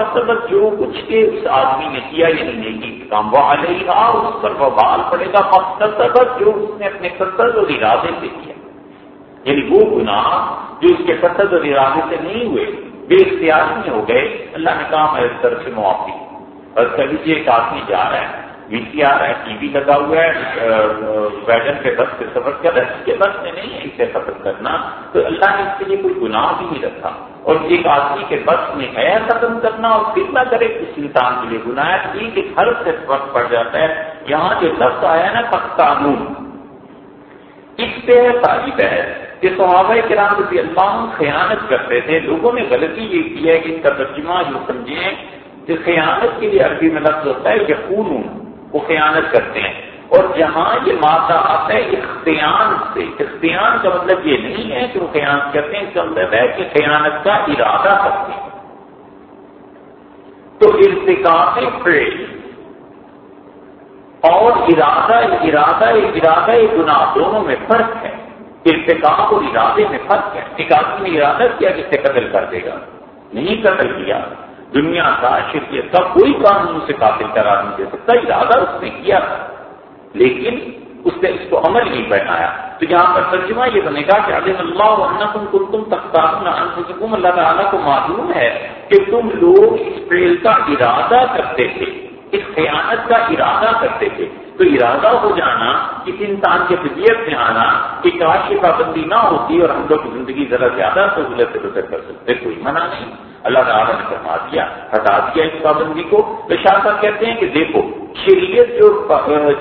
جو کچھ کے اس آدمی نے کیا یا نہیں کی کام۔ وہ علیہ اس پر وہ بال پڑے گا۔ مقصد جو اس نے اپنے قصد اور ارادے سے کیا۔ یعنی وہ گناہ جو اس کے قصد اور ارادے سے نہیں ہوئے، بے اختیار میں ہو گئے۔ اللہ نے کہا، میں اس طرح سے معافی اور کبھی جی ایک آدمی جا رہا ہے، وی سی آر ہے، ٹی وی لگا ہوا ہے ویگن کے بس سے سفر کر رہا ہے، اس کے بس میں نہیں ہے اسے سفر کرنا۔ تو اللہ نے اس کے لیے کوئی گناہ بھی نہیں رکھا۔ اور ایک آدمی کے بس میں ہے ختم کرنا اور پھر نہ کرے، اس انسان کے لیے گناہ ہے۔ ہر سے فرق پڑ جاتا ہے۔ یہاں جو لفظ آیا نا پک قانون اس پہ تعریف ہے کہ صحابہ کرام رضی اللہ خیانت کرتے تھے۔ لوگوں نے غلطی یہ کی ہے کہ اس کا ترجمہ جو سمجھیں کہ خیانت کے لیے عربی میں لفظ ہوتا ہے کہ وہ خیانت کرتے ہیں۔ اور جہاں یہ مادہ آتا ہے، اختیان سے. اختیان کا مطلب یہ نہیں ہے کہ وہ خیانت کرتے ہیں، اس کا مطلب ہے کہ خیانت کا ارادہ کرتے ہیں. تو ارتقاط فیل اور ارادہ ارادہ ارادہ گناہ دونوں میں فرق ہے. ارتقاب اور ارادے میں فرق ہے. ایک نے ارادہ کیا کہ اسے قتل کر دے گا؟ نہیں قتل کیا. دنیا کا شرکیت کا کوئی قانون سے قاتل قرار نہیں دے سکتا، ارادہ اس نے کیا۔ تھا لیکن اس نے اس کو عمل نہیں بنایا۔ تو یہاں پر ترجمہ یہ بنے گا کہ علیہ اللہ عنہ تم کل تم تختار اللہ تعالیٰ کو معلوم ہے کہ تم لوگ اس فیل کا ارادہ کرتے تھے، اس خیانت کا ارادہ کرتے تھے۔ تو ارادہ ہو جانا، کسی انسان کے طبیعت میں آنا کہ کاش کی پابندی نہ ہوتی اور ہم لوگ زندگی ذرا زیادہ سہولت سے بسر کر سکتے، کوئی منع نہیں۔ اللہ تعالیٰ نے فرما دیا، ہٹا دیا اس پابندی کو۔ تو شاہ صاحب کہتے ہیں کہ دیکھو، شریعت جو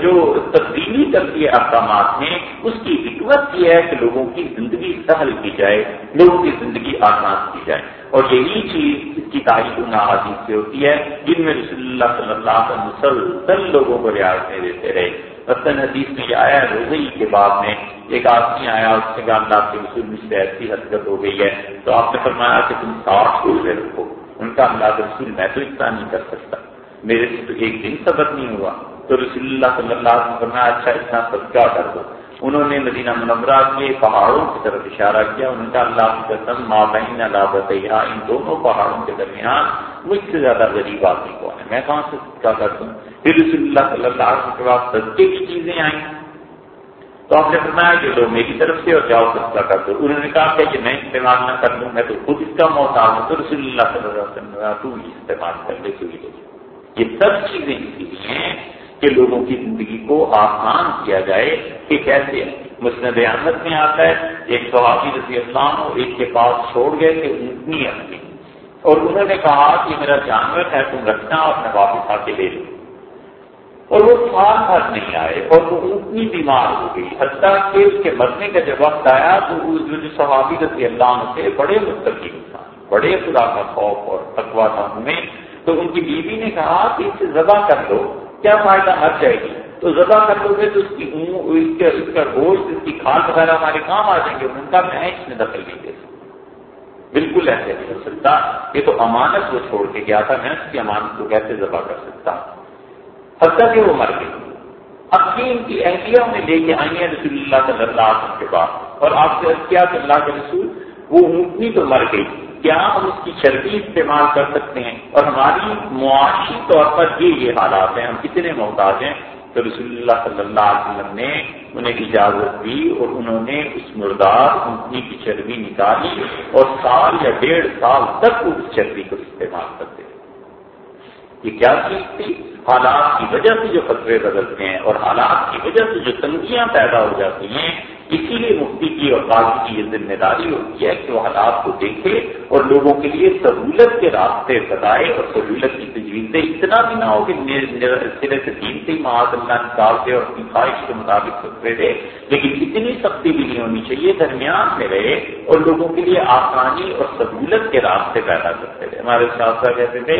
جو تبدیلی کرتی ہے اقدامات میں اس کی حکمت یہ ہے کہ لوگوں کی زندگی سہل کی جائے، لوگوں کی زندگی آسان کی جائے۔ اور یہی چیز اس کی تاریخ ناحادیث سے ہوتی ہے، جن میں رسول اللہ صلی اللہ علیہ وسلم مسلسل لوگوں کو رعایتیں دیتے رہے۔ حسن حدیث میں یہ آیا روزئی کے بعد میں ایک آدمی آیا، اس نے کہا اللہ کے رسول مجھ سے ایسی حرکت ہو گئی ہے۔ تو آپ نے فرمایا کہ تم ساٹھ روزے رکھو۔ ان کا اللہ کے رسول میں تو اتنا نہیں کر سکتا۔ میرے سے تو ایک دن صبر نہیں ہوا۔ تو رسول اللہ صلی اللہ علیہ وسلم فرمایا اچھا اتنا سب کر دو۔ انہوں نے مدینہ منورہ کے پہاڑوں کی طرف اشارہ کیا ان کا اللہ کی قسم ماں بہن اللہ ان دونوں پہاڑوں کے درمیان مجھ سے زیادہ غریب آدمی کون ہے؟ میں کہاں سے کیا کر دوں؟ پھر رسول اللہ صلی اللہ علیہ وسلم کے بعد سستے کی چیزیں آئیں۔ تو آپ نے فرمایا کہ لو میری طرف سے اور جاؤ سستا کر دو۔ انہوں نے کہا کہ جی، میں استعمال نہ کر لوں میں تو خود اس کا محتاج ہوں۔ تو رسول اللہ صلی اللہ علیہ وسلم تو استعمال کر لے، تو یہ سب چیزیں اسی لیے ہیں کہ لوگوں کی زندگی کو آسان کیا جائے کہ کیسے مسند احمد میں آتا ہے، ایک صحافی رضی اللہ ہو ایک کے پاس چھوڑ گئے کہ اونٹنی اپنی اور انہوں نے کہا کہ میرا جانور ہے، تم رکھنا اور میں واپس آ کے لے لوں۔ اور وہ سال بھر نہیں آئے اور وہ اتنی بیمار ہو گئی۔ حتیٰ کہ اس کے مرنے کا جب وقت آیا تو جو صحابی رضی اللہ عنہ تھے، بڑے مستقل انسان، بڑے خدا کا خوف اور تقوا تھا انہیں تو ان کی بیوی نے کہا کہ اسے ذبح کر دو۔ کیا فائدہ مر جائے گی؟ تو ذبح کر دو گے تو اس کی اس کا گوشت، اس کی کھاد وغیرہ ہمارے کام آ جائیں گے۔ ان کا میں اس میں دخل نہیں دے سکتا۔ بالکل ایسے نہیں ہو سکتا۔ یہ تو امانت وہ چھوڑ کے گیا تھا۔ میں اس کی امانت کو کیسے ذبح کر سکتا؟ حتیٰ کہ وہ مر گئی۔ اب کی کی اہلیہ میں لے کے آئی ہیں رسول اللہ صلی اللہ علیہ وسلم کے بعد۔ اور آپ سے کیا کہ اللہ کے رسول، وہ اونٹنی تو مر گئی۔ کیا ہم اس کی چربی استعمال کر سکتے ہیں؟ اور ہماری معاشی طور پر یہ یہ حالات ہیں، ہم کتنے محتاج ہیں؟ تو رسول اللہ صلی اللہ علیہ وسلم نے انہیں اجازت دی اور انہوں نے اس مردار اونٹنی کی چربی نکالی اور سال یا ڈیڑھ سال تک اس چربی کو استعمال کرتے یہ کیا چیز تھی؟ حالات کی وجہ سے جو خطرے بدلتے ہیں اور حالات کی وجہ سے جو تنگیاں پیدا ہو جاتی ہیں اسی لیے مفتی کی اور قاضی کی یہ ذمہ داری ہوتی ہے کہ وہ حالات کو دیکھے اور لوگوں کے لیے سہولت کے راستے بتائے اور سہولت کی تجویزیں اتنا بھی نہ ہو کہ سرے سے تین سے معاذ اللہ نکال دے اور اپنی خواہش کے مطابق سترے دے، لیکن اتنی سختی بھی نہیں ہونی چاہیے درمیان میں رہے اور لوگوں کے لیے آسانی اور سہولت کے راستے پیدا کرتے تھے ہمارے ساتھ کہتے تھے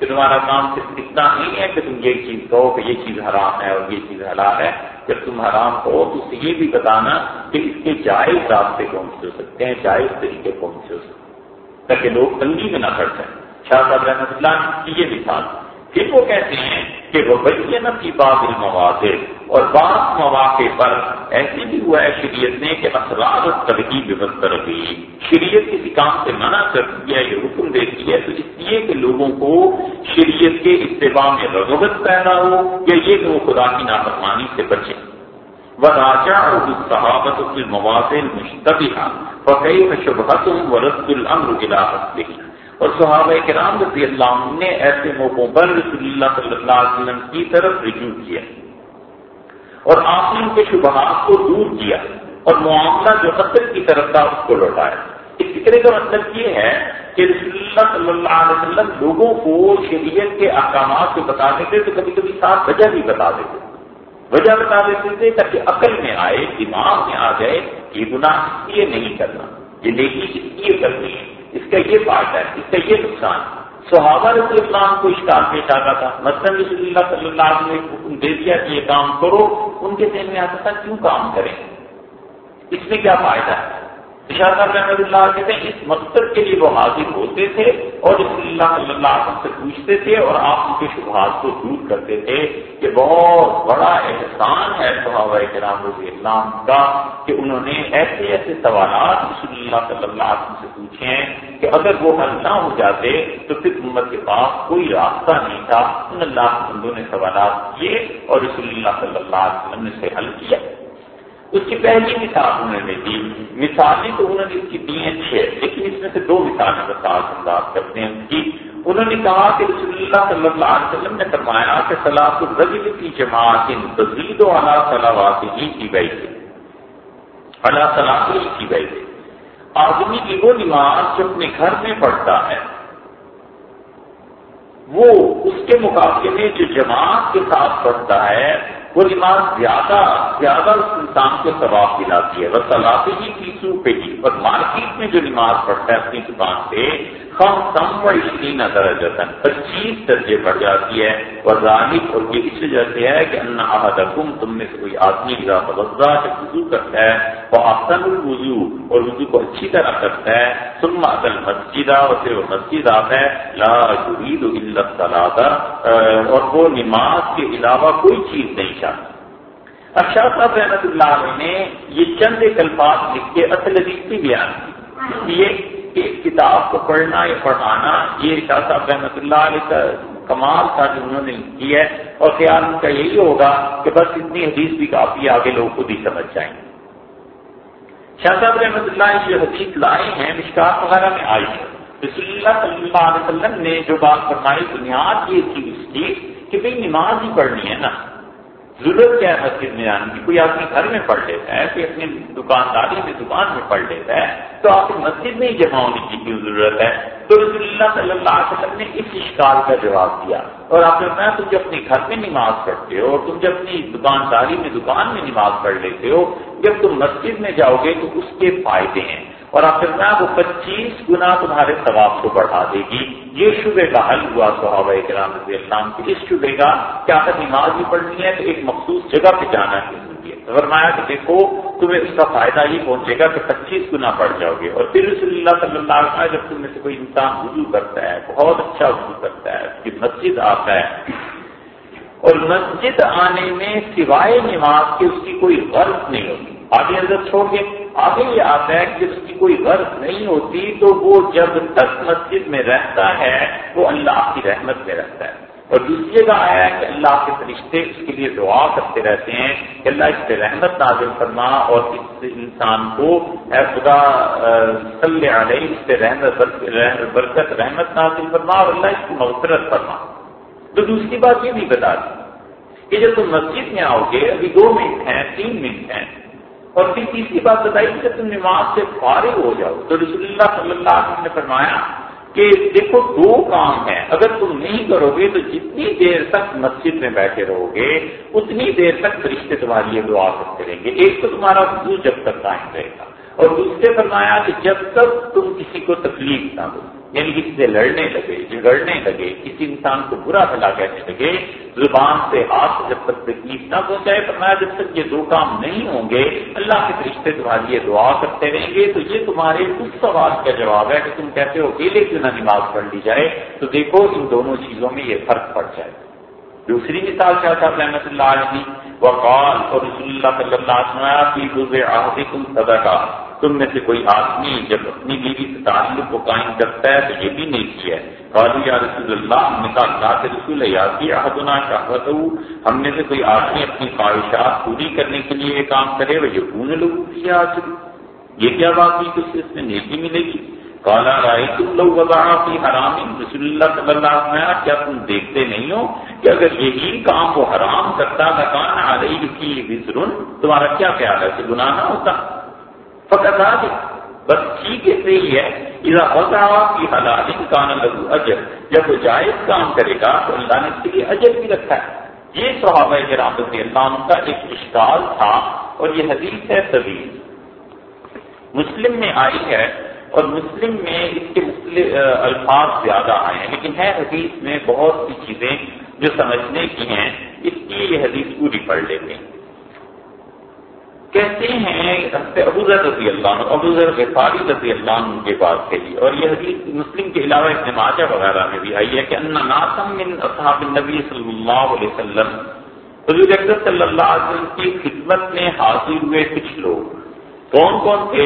کہ تمہارا کام صرف اتنا نہیں ہے کہ تم یہ چیز کہو کہ یہ چیز حرام ہے اور یہ چیز حلال ہے۔ جب تم حرام کہو تو اسے یہ بھی بتانا کہ اس کے جائز راستے کون سے ہو سکتے ہیں، جائز طریقے کون سے ہو سکتے ہیں، تاکہ لوگ تنگی میں نہ کر جائیں۔ شاہ صاحب رحمۃ اللہ کی یہ مثال۔ پھر وہ کہتے ہیں کہ وہ کی بات مواقع اور بعض مواقع پر ایسے بھی ہوا ہے شریعت نے کہ اثرات اور ترقی کر دی شریعت کسی کام سے منع کر دیا، یہ حکم دیتی ہے تو اس لیے کہ لوگوں کو شریعت کے اتباع میں رغبت پیدا ہو یا یہ کہ وہ خدا کی نافرمانی سے بچے وہ راجا اور صحابت کی مشتبہ فقی شبحت و رسد العمر گلاحت اور صحابہ کرام رضی اللہ عنہ نے ایسے موقعوں پر رسول اللہ صلی اللہ علیہ وسلم کی طرف رجوع کیا اور آپ نے ان کے شبہات کو دور کیا اور معاملہ جو اصل کی طرف تھا اس کو لوٹایا۔ اس فکرے کا مطلب یہ ہے کہ رسول اللہ صلی اللہ علیہ وسلم لوگوں کو شریعت کے احکامات کو بتا دیتے تو کبھی کبھی ساتھ وجہ بھی بتا دیتے۔ وجہ بتا دیتے تھے تاکہ عقل میں آئے، دماغ میں آ جائے یہ گناہ اس لیے نہیں کرنا، یہ نیکی اس لیے کرنی ہے۔ اس کا یہ فائدہ ہے، اس کا یہ نقصان صحابہ رسول اسلام کو اشکار پیش آتا تھا۔ مثلاً رسول اللہ صلی اللہ علیہ وسلم نے حکم دے دیا کہ یہ کام کرو، ان کے ذہن میں آتا تھا، کیوں کام کریں؟ اس میں کیا فائدہ ہے؟ صاحب رحمد اللہ کہتے ہیں، اس مقصد کے لیے وہ حاضر ہوتے تھے اور رسول اللہ صلی اللہ علیہ وسلم سے پوچھتے تھے اور آپ ان کے شبہات کو دور کرتے تھے کہ بہت بڑا احسان ہے صحابہ کرام رضی اللہ کا کہ انہوں نے ایسے ایسے سوالات رسول اللہ صلی اللہ علیہ وسلم سے پوچھے ہیں کہ اگر وہ حل نہ ہو جاتے تو پھر امت کے پاس کوئی راستہ نہیں تھا۔ ان اللہ بندوں نے سوالات کیے اور رسول اللہ صلی اللہ علیہ وسلم نے اسے حل کیا۔ اس کی پہلی مثال انہوں نے دی۔ مثالیں تو انہوں نے اس کی دی ہیں چھ لیکن اس میں سے دو مثالیں بتا انداز کرتے ہیں۔ ان کی انہوں نے کہا کہ رسول اللہ صلی اللہ علیہ وسلم نے فرمایا کہ سلاط الرجل کی جماعت تزید و علا صلاوات ہی کی گئی تھی۔ اللہ صلاح ہی کی گئی تھی۔ آدمی کی وہ نماز جو اپنے گھر میں پڑھتا ہے، وہ اس کے مقابلے میں جو جماعت کے ساتھ پڑھتا ہے وہ نماز زیادہ زیادہ اس انسان کو ثواب دلاتی ہے۔ بس سلاتے ہی تیسو پہ ہی۔ اور مارکیٹ میں جو نماز پڑھتا ہے اپنی دکان پہ کم کم و عشرین درجن پچیس درجے بڑھ جاتی ہے۔ اور ظاہر اور یہ اس وجہ سے ہے کہ ان احدکم، تم میں سے کوئی آدمی ذرا توجہ سے وضو کرتا ہے وہ آسن الوضو، اور وضو کو اچھی طرح کرتا ہے، ثم اصل مسجد اور پھر وہ مسجد آتا ہے، لا يريد الا الصلاه اور وہ نماز کے علاوہ کوئی چیز نہیں چاہتا۔ اب شاہ صاحب رحمت اللہ علیہ نے یہ چند ایک الفاظ لکھ کے اصل حدیث بھی بیان کی۔ یہ ایک کتاب کو پڑھنا یا پڑھانا، یہ اچھا شاہ صاحب رحمۃ اللہ علیہ کا کمال تھا جو انہوں نے کی ہے، اور خیال ان کا یہی ہوگا کہ بس اتنی حدیث بھی کافی آگے لوگ خود ہی سمجھ جائیں۔ گے شاہ صاحب رحمۃ اللہ یہ حدیث لائے ہیں، مشکات وغیرہ میں آئی ہے رسول اللہ صلی اللہ علیہ وسلم نے جو بات فرمائی، بنیاد یہ تھی اس کی کہ بھائی نماز ہی پڑھنی ہے نا۔ ضرورت کیا ہے مسجد میں جانے کی؟ کوئی اپنے گھر میں پڑھ لیتا ہے، کوئی اپنی دکانداری میں دکان میں پڑھ لیتا ہے، تو آپ کو مسجد میں ہی جمع ہونے کی کیوں ضرورت ہے؟ تو رسول اللہ صلی اللہ علیہ وسلم نے اس اشکال کا جواب دیا۔ اور آپ نے تم جب اپنے گھر میں نماز پڑھتے ہو اور تم جب اپنی دکانداری میں دکان میں نماز پڑھ لیتے ہو، جب تم مسجد میں جاؤ گے تو اس کے فائدے ہیں۔ اور آپ فرمایا وہ پچیس گنا تمہارے ثواب کو بڑھا دے گی۔ یہ شبے کا حل ہوا صحابہ کرام رضی اللہ کی اس شبے کا کیا اگر نماز بھی پڑھنی ہے تو ایک مخصوص جگہ پہ جانا ضروری ہے۔ فرمایا کہ دیکھو، تمہیں اس کا فائدہ یہ پہنچے گا کہ پچیس گنا بڑھ جاؤ گے۔ اور پھر رسول اللہ صلی اللہ علیہ وسلم، جب تم میں سے کوئی انسان وضو کرتا ہے، بہت اچھا وضو کرتا ہے اس کی مسجد آتا ہے۔ اور مسجد آنے میں سوائے نماز کے اس کی کوئی غرض نہیں ہوتی۔ آگے اندر چھوڑ کے آگے یہ آتا ہے کہ اس کی کوئی غرض نہیں ہوتی، تو وہ جب تک مسجد میں رہتا ہے، وہ اللہ کی رحمت میں رہتا ہے۔ اور دوسری جگہ آیا ہے کہ اللہ کے فرشتے اس کے لیے دعا کرتے رہتے ہیں کہ اللہ اس پہ رحمت نازل فرما اور اس انسان کو، اے خدا صلی علیہ، اس پہ رحمت، برکت، رحمت نازل فرما اور اللہ اس کی مغفرت فرما۔ تو دوسری بات یہ بھی بتا دی کہ جب تم مسجد میں آؤ گے، ابھی دو منٹ ہیں، تین منٹ ہیں اور پھر تیسری بات بتائی کہ تم نماز سے فارغ ہو جاؤ۔ تو رسول اللہ صلی اللہ علیہ وسلم نے فرمایا کہ دیکھو دو کام ہیں۔ اگر تم نہیں کرو گے تو جتنی دیر تک مسجد میں بیٹھے رہو گے، اتنی دیر تک فرشتے تمہاری یہ دعا کرتے رہیں گے۔ ایک تو تمہارا وضو جب تک قائم رہے گا۔ اور دوسرے فرمایا کہ جب تک تم کسی کو تکلیف نہ دو۔ یعنی کسی سے لڑنے لگے، جھگڑنے لگے، کسی انسان کو برا بھلا کہنے لگے، زبان سے ہاتھ جب تک تکلیف نہ پہنچائے، فرمایا جب تک یہ دو کام نہیں ہوں گے، اللہ کے فرشتے تمہاری یہ دعا کرتے رہیں گے، تو یہ تمہارے اس سوال کا جواب ہے کہ تم کہتے ہو، اکیلے کیوں نہ نماز پڑھ لی جائے؟ تو دیکھو ان دونوں چیزوں میں یہ فرق پڑ جائے۔ دوسری مثال کیا تھا رحمت اللہ علیہ وقال اور رسول اللہ صلی اللہ علیہ وسلم صدقہ۔ تم میں سے کوئی آدمی جب اپنی بیوی سے تعلق کو قائم کرتا ہے تو یہ بھی نہیں کیا ہے۔ قالو یا رسول اللہ، ہم نے کہا اللہ کے رسول یادی احدنا شاہت ہم میں سے کوئی آدمی اپنی خواہشات پوری کرنے کے لیے یہ کام کرے، وہ یہ پونے لوگوں کی یہ کیا بات ہوئی کہ اس میں نیکی ملے گی؟ کالا رائے تم لوگ کی حرام؟ رسول اللہ صلی اللہ علیہ وسلم کیا تم دیکھتے نہیں ہو کہ اگر یہی کام وہ حرام کرتا مکان آ رہی کی تمہارا کیا خیال ہے کہ گناہ نہ ہوتا؟ فقط آ بس ٹھیک ہے صحیح ہے کی حلال کانا لگو اجر۔ جب وہ جائز کام کرے گا تو اللہ نے اس کے لیے اجر بھی رکھا ہے۔ یہ صحابہ کے رابط اللہ عنہ کا ایک اشکال تھا اور یہ حدیث ہے طویل۔ مسلم میں آئی ہے اور مسلم میں اس کے مختلف الفاظ زیادہ آئے ہیں۔ لیکن ہے حدیث میں بہت سی چیزیں جو سمجھنے کی ہیں، اس لیے یہ حدیث پوری پڑھ لیتے ہیں۔ کہتے ہیں ابو ذر رضی اللہ عنہ، ابو ذر غفاری رضی اللہ عنہ کے پاس گئی جی۔ اور یہ حدیث مسلم کے علاوہ ابن ماجہ وغیرہ میں بھی آئی ہے کہ ان ناسم من اصحاب النبی صلی اللہ علیہ وسلم۔ حضور اکبر صلی اللہ علیہ وسلم کی خدمت میں حاضر ہوئے کچھ لوگ۔ کون کون تھے؟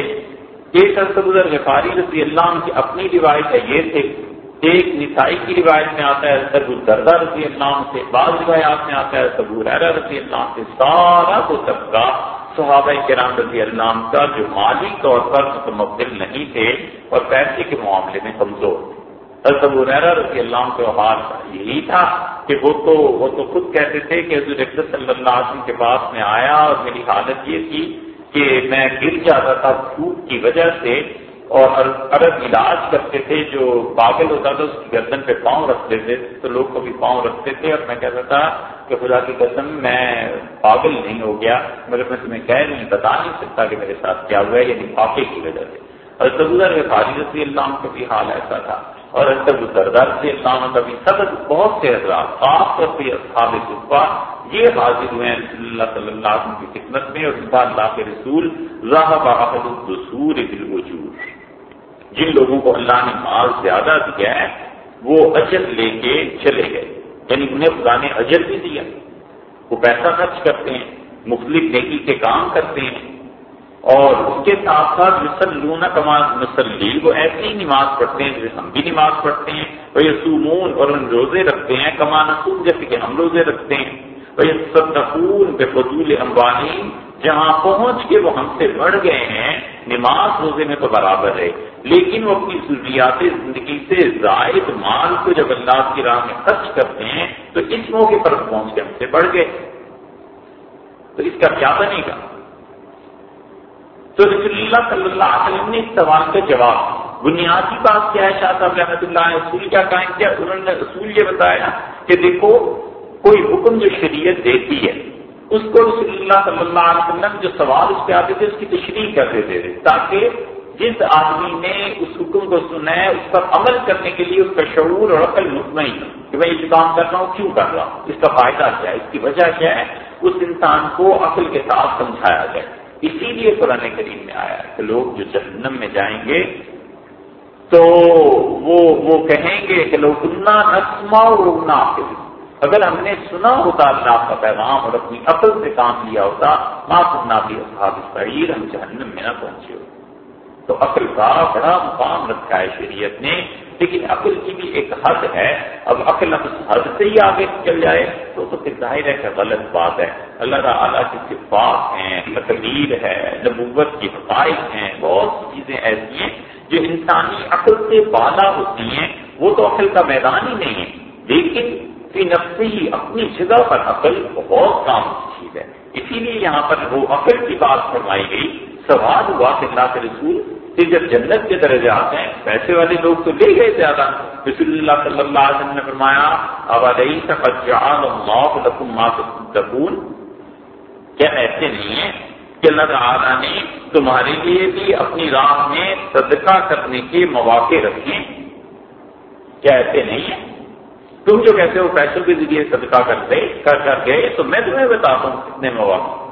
ایک ابو ذر غفاری رضی اللہ عنہ کی اپنی روایت ہے، یہ تھے۔ ایک نسائی کی روایت میں آتا ہے سب الدردہ رضی اللہ عنہ سے۔ بعض روایات میں آتا ہے سبو ریرا رضی اللہ عنہ سے۔ سارا تو طبقہ صحابہ کرام رضی اللہ عنہ کا جو مالی طور پر متمدل نہیں تھے اور پیسے کے معاملے میں کمزور تھے۔ رضی اللہ کے حال یہی تھا کہ وہ تو وہ تو خود کہتے تھے کہ حضور صلی اللہ علیہ وسلم کے پاس میں آیا اور میری حالت یہ تھی کہ میں گر جاتا تھا بھوک کی وجہ سے اور عرب علاج کرتے تھے جو پاگل ہوتا تھا، اس کی گردن پہ پاؤں رکھتے تھے، تو لوگ کبھی پاؤں رکھتے تھے اور میں کہتا تھا کہ خدا کی قسم میں پاگل نہیں ہو گیا، مگر میں تمہیں کہہ نہیں بتا نہیں سکتا کہ میرے ساتھ کیا ہوا ہے یعنی پاپے کی وجہ سے۔ اور سبودر خالی رضی اللہ عنہ کا بھی حال ایسا تھا۔ اور سب سردار رضی اللہ عنہ کا بھی سب بہت سے حضرات، خاص طور پہ اصحاب صفا یہ حاضر ہوئے ہیں رسول اللہ صلی اللہ علیہ وسلم کی خدمت میں، اور اللہ کے رسول راہ بحد الدسور بالوجود۔ جن لوگوں کو اللہ نے مال زیادہ دیا ہے، وہ اجر لے کے چلے گئے۔ یعنی انہیں خدا نے اجر بھی دیا۔ وہ پیسہ خرچ کرتے ہیں، مختلف نیکی کے کام کرتے ہیں۔ اور اس کے ساتھ ساتھ مسلون کمان مسلی وہ ایسی ہی نماز پڑھتے ہیں جیسے ہم بھی نماز پڑھتے ہیں۔ وہ یہ سومون اور روزے رکھتے ہیں کمان جیسے کہ ہم روزے رکھتے ہیں۔ وہ بے فضول امبانی جہاں پہنچ کے وہ ہم سے بڑھ گئے ہیں، نماز روزے میں تو برابر ہے۔ لیکن وہ اپنی ضروریات زندگی سے زائد مال کو جب اللہ کی راہ میں خرچ کرتے ہیں، تو اس موقع پر پہنچ کے ہم سے بڑھ گئے۔ تو اس کا کیا بنے گا؟ تو رسول اللہ صلی اللہ علیہ وسلم نے اس سوال کا جواب، بنیادی بات کیا ہے شاہ صاحب؟ رحمۃ اللہ نے اصول کیا قائم کیا انہوں نے اصول یہ بتایا کہ دیکھو کوئی حکم جو شریعت دیتی ہے، اس کو رسول اللہ صلی اللہ علیہ وسلم جو سوال اس پہ آتے تھے، اس کی تشریح کر دیتے تھے، تاکہ جس آدمی نے اس حکم کو سنا ہے، اس پر عمل کرنے کے لیے اس کا شعور اور عقل مطمئن کہ میں یہ کام کر رہا ہوں، کیوں کر رہا ہوں؟ اس کا فائدہ کیا ہے؟ اس کی وجہ کیا ہے؟ اس انسان کو عقل کے ساتھ سمجھایا جائے۔ اسی لیے قرآن کریم میں آیا کہ لوگ جو جہنم میں جائیں گے، تو وہ وہ کہیں گے کہ لوگ نسما اور رونا اگر ہم نے سنا ہوتا اللہ کا پیغام اور اپنی عقل سے کام لیا ہوتا ماں سننا بھی اصحاب سعید ہم جہنم میں نہ پہنچے ہو تو عقل کا بڑا مقام رکھا ہے شریعت نے، لیکن عقل کی بھی ایک حد ہے۔ اب عقل اب اس حد سے ہی آگے چل جائے، تو تو پھر ظاہر ہے کہ غلط بات ہے۔ اللہ تعالیٰ کی صفات ہیں تقریر ہے، نبوت کی حقائق ہیں، بہت سی چیزیں ایسی ہیں جو انسانی عقل سے بالا ہوتی ہیں۔ وہ تو عقل کا میدان ہی نہیں ہے، لیکن نفسی ہی، اپنی جگہ پر عقل بہت کام کی چیز ہے۔ اسی لیے یہاں پر وہ عقل کی بات فرمائی گئی۔ سوال ہوا کہ اللہ کے رسول کہ جب جنت کے درجے آتے ہیں، پیسے والے لوگ تو لے گئے زیادہ۔ رسول اللہ صلی اللہ علیہ وسلم نے فرمایا آبادی سکون کیا ایسے نہیں ہے کہ اللہ تعالیٰ نے تمہارے لیے بھی اپنی راہ میں صدقہ کرنے کے مواقع رکھے کیا ایسے نہیں ہے تم جو کہتے ہو پیسوں کے ذریعے صدقہ کرتے کر کر گئے تو میں تمہیں بتاتا ہوں کتنے مواقع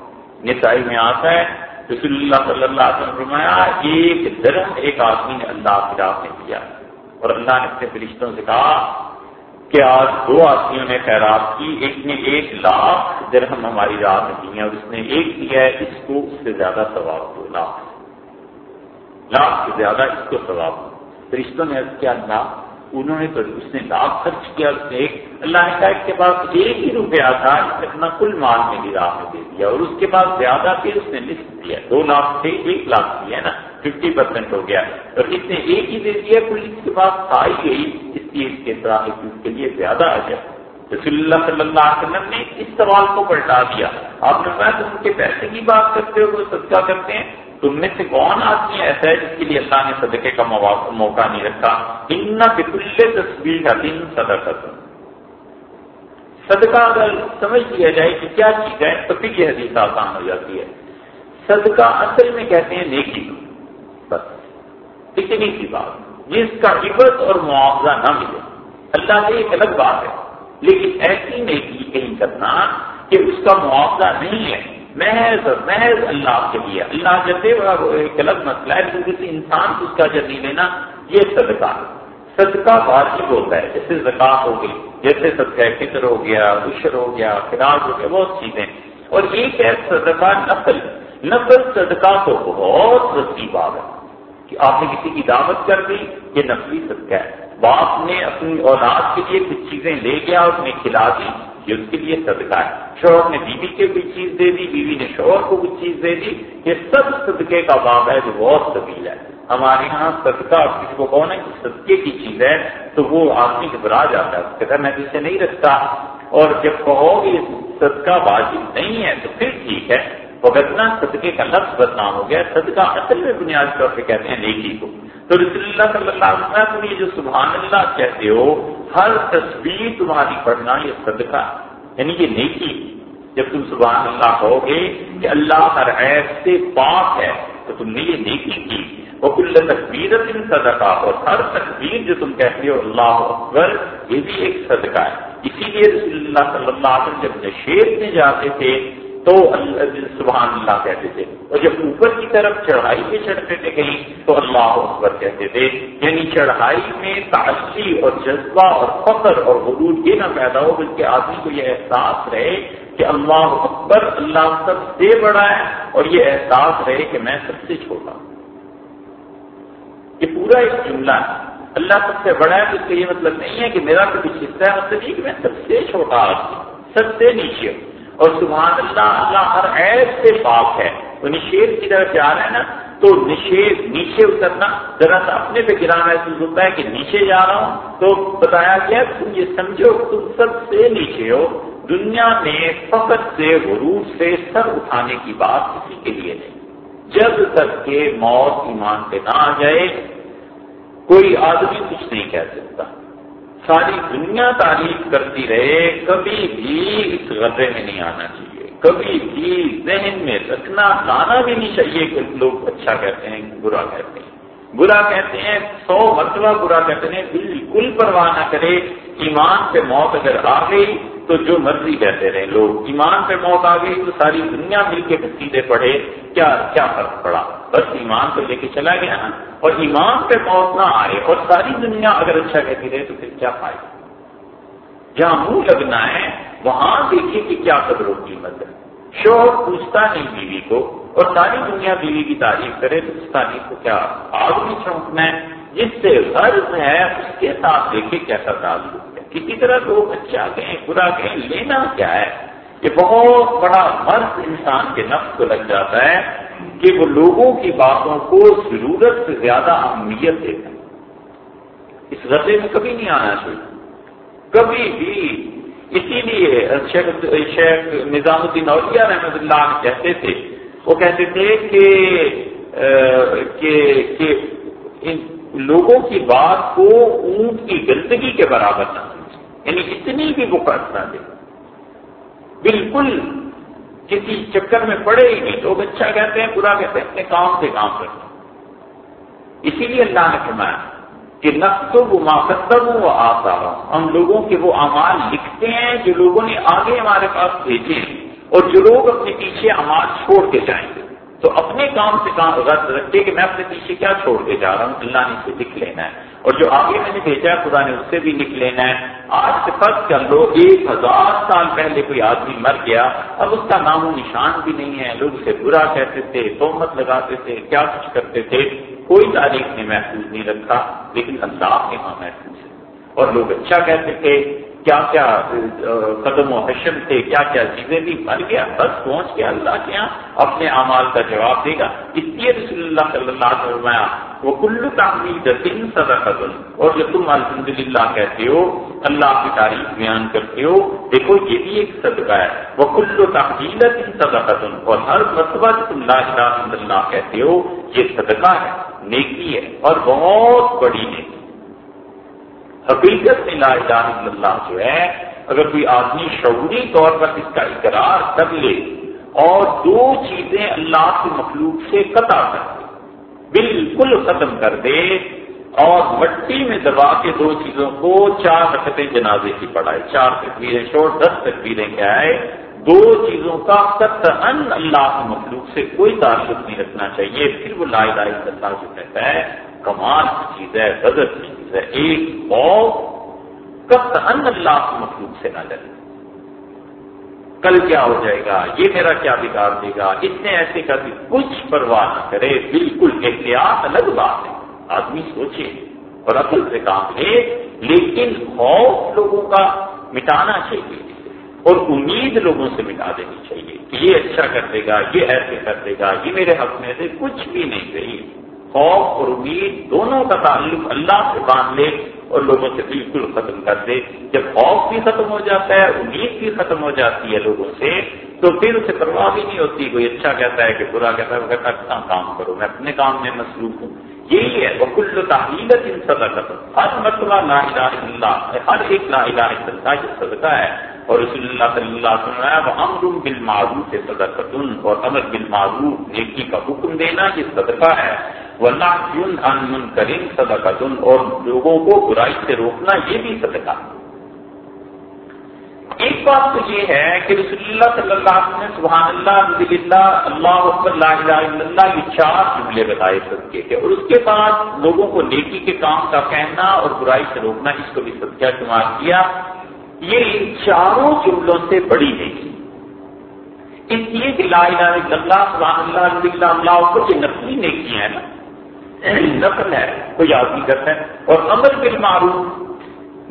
نسائی میں آتا ہے، رسول اللہ صلی اللہ علیہ وسلم فرمایا، ایک درخت ایک آدمی نے اللہ کی راہ میں دیا اور اللہ نے اپنے فرشتوں سے کہا کہ آج دو آدمیوں نے خیرات کی، ایک نے ایک لاکھ درہم ہماری راہ میں دی اور اس نے ایک دیا ہے، اس کو اس سے زیادہ ثواب دو، لاکھ۔ لاکھ سے زیادہ اس کو ثواب دو۔ فرشتوں نے کیا اللہ انہوں نے تو اس نے لاکھ خرچ کیا ایک اللہ نے کہا اس کے پاس ایک ہی روپیہ تھا اس نے اپنا کل مال میں راہ میں دے دیا اور اس کے پاس زیادہ پھر اس نے لکھ دیا دو لاکھ سے ایک لاکھ دیا نا ففٹی پرسینٹ ہو گیا۔ اور اس نے ایک ہی دے دیا، کل اس کے پاس تھا ہی گئی۔ اس لیے اس کے طرح اس کے لیے زیادہ آ جائے رسول اللہ صلی اللہ علیہ وسلم نے اس سوال کو پلٹا دیا۔ آپ نے کہا تم کے پیسے کی بات کرتے ہو، وہ صدقہ کرتے ہیں؟ تم میں سے کون آدمی ایسا ہے جس کے لیے اللہ نے صدقے کا موقع نہیں رکھا؟ ان تصویر کا دن صدقہ صدقہ اگر سمجھ لیا جائے کہ کیا چیز ہے، تو پھر یہ حدیث آسان ہو جاتی ہے۔ صدقہ اصل میں کہتے ہیں نیکی۔ بس، اتنی سی بات۔ جس کا عبت اور معاوضہ نہ ملے، اللہ سے ایک الگ بات ہے۔ لیکن ایسی نیکی کہیں کرنا کہ اس کا معاوضہ نہیں ہے۔ محض محض اللہ کے لیے۔ اللہ جیسے ایک مسئلہ ہے کسی انسان کو اس کا جدید لینا، یہ صدقہ صدقہ واجب ہوتا ہے، جیسے زکات ہو گئی، جیسے صدقہ فطر ہو گیا، عشر ہو گیا فراغ ہو گیا، بہت چیزیں۔ اور ایک ہے صدقہ نقل نقل صدقہ تو بہت رسی بات ہے۔ کہ آپ نے کسی کی دعوت کر دی، یہ نقلی صدقہ ہے۔ باپ نے اپنی اولاد کے لیے کچھ چیزیں لے گیا اور انہیں کھلا دی یہ اس کے لیے صدقہ ہے۔ شوہر نے بیوی کے کوئی چیز دے دی بیوی نے شوہر کو کوئی چیز دے دی یہ سب صدقے کا باب ہے جو بہت طویل ہے۔ ہمارے یہاں صدقہ کسی کو کہو نا کہ صدقے کی چیز ہے تو وہ آدمی گھبرا جاتا ہے کہتا میں اسے نہیں رکھتا۔ اور جب کہو گے صدقہ واجب نہیں ہے تو پھر ٹھیک ہے۔ وغیرہ صدقے کا لفظ بدنام ہو گیا، صدقہ اصل میں بنیادی طور پہ کہتے ہیں نیکی کو۔ تو رسول اللہ صلی اللہ علیہ وسلم یہ جو سبحان اللہ کہتے ہو، ہر تصویر تمہاری پڑھنا یہ صدقہ یعنی یہ نیکی۔ جب تم سبحان اللہ کہو گے کہ اللہ ہر عیب سے پاک ہے، تو تم نے یہ نیکی کی۔ وہ کل تصویر صدقہ، اور ہر تصویر جو تم کہتے ہو، اللہ اکبر، یہ بھی ایک صدقہ ہے۔ اسی لیے رسول اللہ صلی اللہ علیہ وسلم جب نشیر میں جاتے تھے تو سبحان اللہ کہتے تھے۔ اور جب اوپر کی طرف چڑھائی پہ چڑھتے تھے کہیں، تو اللہ اکبر کہتے تھے۔ یعنی چڑھائی میں تعلی اور جذبہ اور فخر اور غرور یہ نہ پیدا ہو، بلکہ آدمی کو یہ احساس رہے کہ اللہ اکبر اللہ سب سے بڑا ہے اور یہ احساس رہے کہ میں سب سے چھوٹا۔ ہوں یہ پورا ایک جملہ ہے۔ اللہ سب سے بڑا ہے تو اس کا یہ مطلب نہیں ہے کہ میرا تو کچھ حصہ ہے مطلب یہ کہ میں سب سے چھوٹا آدمی، سب سے نیچے۔ ہوں اور سبحان اللہ اللہ ہر عیب سے پاک ہے۔ تو نشیر کی طرف جا رہے ہیں نا، تو نشیر نیچے اترنا ذرا سا اپنے پہ گرا محسوس ہوتا ہے کہ نیچے جا رہا ہوں۔ تو بتایا گیا، تم یہ سمجھو، تم سب سے نیچے ہو۔ دنیا میں فقط سے غروب سے سر اٹھانے کی بات کسی کے لیے نہیں۔ جب تک کہ موت ایمان پہ نہ آ جائے، کوئی آدمی کچھ نہیں کہہ سکتا۔ ساری دنیا تعریف کرتی رہے، کبھی بھی اس غدے میں نہیں آنا چاہیے، کبھی بھی ذہن میں رکھنا، لانا بھی نہیں چاہیے کہ لوگ اچھا کہتے ہیں برا کہتے ہیں۔ برا کہتے ہیں، سو مرتبہ برا کہتے ہیں، بالکل پرواہ نہ کرے، ایمان پہ موت اگر آ گئی تو جو مرضی کہتے رہے۔ لوگ ایمان پہ موت آ گئی تو ساری دنیا مل کے سیدھے پڑھے، کیا کیا فرق پڑا؟ بس ایمان تو لے کے چلا گیا نا، اور ایمان پہ موت نہ آئے، اور ساری دنیا اگر اچھا کہتی رہے تو پھر کیا پائے جہاں منہ لگنا ہے، وہاں دیکھیے کہ کیا قدر و قیمت ہے۔ شوہر پوچھتا نہیں بیوی کو اور ساری دنیا بیوی کی تعریف کرے تو اس تعریف کو کیا آگ میں چونکنا ہے؟ جس سے غرض ہے اس کے ساتھ دیکھے کیسا تعلق کسی طرح لوگ اچھا کہیں، برا کہیں، لینا کیا ہے؟ یہ بہت بڑا مرض انسان کے نفس کو لگ جاتا ہے کہ وہ لوگوں کی باتوں کو ضرورت سے زیادہ اہمیت دیتا ہے۔ اس غزے میں کبھی نہیں آنا چاہیے۔ کبھی بھی۔ اسی لیے شیخ شیخ نظام الدین اولیاء رحمۃ اللہ کہتے تھے وہ کہتے تھے کہ کہ ان لوگوں کی بات کو اونٹ کی گندگی کے برابر نہ یعنی اتنی بھی وہ نہ دے۔ بالکل کسی چکر میں پڑے ہی نہیں۔ لوگ اچھا کہتے ہیں، برا کہتے ہیں، اپنے کام سے کام کرتے ہیں۔ اسی لیے اللہ نے فرمایا کہ نقص وہ ماقدم وہ آتا ہم لوگوں کے وہ اعمال لکھتے ہیں جو لوگوں نے آگے ہمارے پاس بھیجے ہیں۔ اور جو لوگ اپنے پیچھے اعمال چھوڑ کے جائیں گے تو اپنے کام سے کام غرض رکھے کہ میں اپنے پیچھے کیا چھوڑ کے جا رہا ہوں؟ اللہ نے اسے لکھ لینا ہے۔ اور جو آگے میں نے بھیجا ہے، خدا نے اس سے بھی لکھ لینا ہے۔ آج سے فرض کر لو، ایک ہزار سال پہلے کوئی آدمی مر گیا، اب اس کا نام و نشان بھی نہیں ہے۔ لوگ اسے برا کہتے تھے تومت لگاتے تھے، کیا کچھ کرتے تھے۔ کوئی تاریخ نے محفوظ نہیں رکھا، لیکن اللہ کے وہاں محفوظ ہے۔ اور لوگ اچھا کہتے تھے کیا کیا قدم و حشم تھے کیا کیا چیزیں بھی مر گیا، بس پہنچ گیا اللہ کے یہاں اپنے اعمال کا جواب دے گا۔ اس لیے رسول اللہ صلی اللہ علیہ وسلم وہ کلو تعمیر سزا قدم اور جو تم الحمد للہ کہتے ہو، اللہ کی تاریخ بیان کرتے ہو، دیکھو یہ بھی ایک صدقہ ہے۔ وہ کلو تعمیر سزا قدم اور ہر مرتبہ تم اللہ اللہ کہتے ہو، یہ صدقہ ہے، نیکی ہے اور بہت بڑی نیکی حقیقت میں لا الہ الا اللہ جو ہے، اگر کوئی آدمی شعوری طور پر اس کا اقرار کر لے اور دو چیزیں اللہ کی مخلوق سے قطع کر دے، بالکل ختم کر دے اور مٹی میں دبا کے دو چیزوں کو چار رکھتے جنازے کی پڑھائے چار تصویریں چھوڑ دس تصویریں کیا ہے؟ دو چیزوں کا ان اللہ کی مخلوق سے کوئی تعلق نہیں رکھنا چاہیے، پھر وہ لا الہ الا اللہ جو کہتا ہے کمال کی چیز ہے غذر کی چیز ہے، ایک کب ان اللہ کی مخلوق سے نہ ڈرے کل کیا ہو جائے گا؟ یہ میرا کیا بگاڑ دے گا؟ اس نے ایسے کبھی کچھ پرواہ نہ کرے، بالکل احتیاط الگ بات ہے۔ آدمی سوچے اور عقل سے کام لے لیکن خوف لوگوں کا مٹانا چاہیے، اور امید لوگوں سے مٹا دینی چاہیے کہ یہ اچھا کر دے گا، یہ ایسے کر دے گا، یہ میرے حق میں سے کچھ بھی نہیں رہی۔ خوف اور امید دونوں کا تعلق اللہ سے باندھ لے اور لوگوں سے بالکل ختم کر دے جب خوف بھی ختم ہو جاتا ہے، امید بھی ختم ہو جاتی ہے لوگوں سے، تو پھر اسے پرواہ بھی نہیں ہوتی۔ کوئی اچھا کہتا ہے کہ برا کہتا ہے، وہ کہتا ہے کام کرو، میں اپنے کام میں مصروف ہوں۔ یہی ہے، وکل تحیلت ان صدقہ ہر مرتبہ لا الہ الا اللہ، ہر ایک لا الہ الا اللہ یہ صدقہ ہے۔ اور رسول اللہ صلی اللہ علیہ وسلم وہ امر بالمعروف صدقۃ اور امر بالمعروف، نیکی کا حکم دینا یہ صدقہ ہے۔ ورنہ یون ان منکرین صدقۃ اور لوگوں کو برائی سے روکنا یہ بھی صدقہ۔ ایک بات تو یہ ہے کہ رسول اللہ صلی اللہ علیہ وسلم نے سبحان اللہ رضی اللہ اللہ اکبر، لا الہ الا اللہ، یہ چار جملے بتائے صدقے کے۔ اور اس کے بعد لوگوں کو نیکی کے کام کا کہنا اور برائی سے روکنا، اس کو بھی صدقہ شمار کیا۔ یہ ان چاروں جملوں سے بڑی نیکی اس لیے کہ لا الہ الا اللہ، سبحان اللہ، الحمد اللہ اللہ کو یہ نقلی نیکی ہے نا۔ نقل ہے، کوئی آدمی کرتا ہے۔ اور امر بالمعروف،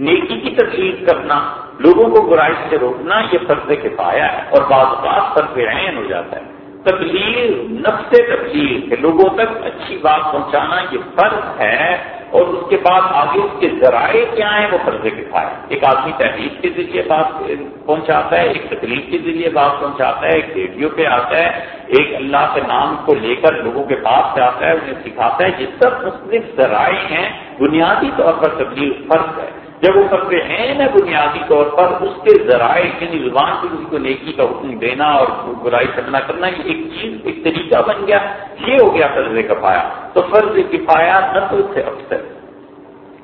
نیکی کی تکلیف کرنا، لوگوں کو گرائش سے روکنا، یہ فرض کے پایا ہے۔ اور بعض اوقات فرض عین ہو جاتا ہے۔ تبلیغ نفس تبلیغ کہ لوگوں تک اچھی بات پہنچانا یہ فرض ہے اور اس کے بعد آگے اس کے ذرائع کیا ہیں وہ فرض کے پایا ایک آدمی تحریر کے ذریعے بات پہنچاتا ہے، ایک تکلیف کے ذریعے بات پہنچاتا ہے، ایک ریڈیو پہ آتا ہے، ایک اللہ کے نام کو لے کر لوگوں کے پاس سے آتا ہے، انہیں سکھاتا ہے۔ یہ سب مختلف ذرائع ہیں، بنیادی طور پر تبلیغ فرض ہے۔ جب وہ کرتے ہیں نا بنیادی طور پر اس کے ذرائع یعنی زبان سے کسی کو نیکی کا حکم دینا اور برائی کرنا کرنا، یہ ایک چیز، ایک طریقہ بن گیا، یہ ہو گیا فرض کفایا تو فرض کفایا نسل سے افسر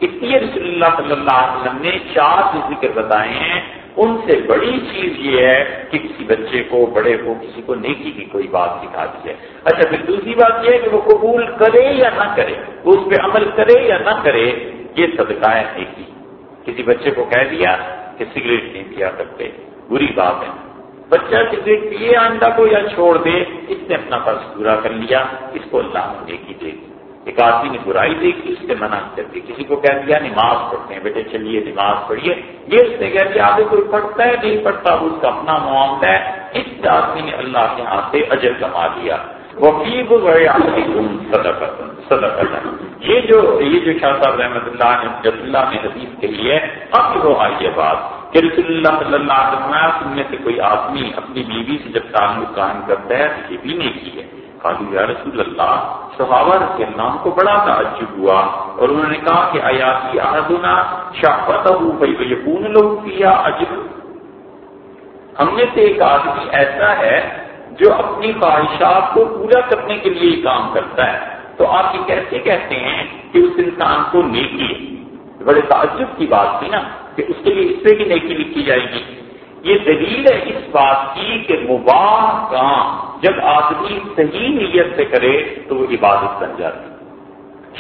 اس لیے رسول اللہ صلی اللہ علیہ وسلم نے چار جو ذکر بتائے ہیں، ان سے بڑی چیز یہ ہے کہ کسی بچے کو، بڑے کو، کسی کو نیکی کی کوئی بات سکھا دی ہے۔ اچھا پھر دوسری بات یہ ہے کہ وہ قبول کرے یا نہ کرے، وہ اس پہ عمل کرے یا نہ کرے، یہ صدقہ ہے نیکی۔ کسی بچے کو کہہ دیا کہ سگریٹ نہیں پیا کرتے، بری بات ہے۔ بچہ سگریٹ پیے آئندہ کو یا چھوڑ دے، اس نے اپنا فرض پورا کر لیا، اس کو اللہ نے نیکی دے دی۔ ایک آدمی نے برائی دیکھی، اس سے منع کر دی۔ کسی کو کہہ دیا، نماز پڑھتے ہیں، بیٹے چلیے، نماز پڑھیے۔ یہ اس نے کہہ دیا آگے کوئی پڑھتا ہے، نہیں پڑھتا اس کا اپنا معاملہ ہے۔ اس آدمی نے اللہ کے ہاتھ سے اجر کما دیا وقیب یہ جو یہ جو شاہ صاحب رحمۃ اللہ نے جب اللہ نے حدیث کے لیے اب وہ آئی یہ بات کہ رسول اللہ صلی اللہ علیہ وسلم میں سے کوئی آدمی اپنی بیوی سے جب تعلق قائم کرتا ہے تو یہ بھی نہیں کی ہے۔ خالی یا رسول اللہ، صحابہ کے نام کو بڑا تعجب ہوا اور انہوں نے کہا کہ آیاتی آدنا شاپت یقون لوگ کیا عجب۔ ہم میں سے ایک آدمی ایسا ہے جو اپنی خواہشات کو پورا کرنے کے لیے کام کرتا ہے۔ تو آپ یہ کیسے کہتے ہیں کہ اس انسان کو نیکی ہے۔ بڑے تعجب کی بات تھی نا کہ اس کے لیے اس سے بھی نیکی لکھی جائے گی۔ یہ دلیل ہے اس بات کی کہ مباح کام جب آدمی صحیح نیت سے کرے تو وہ عبادت بن جاتی۔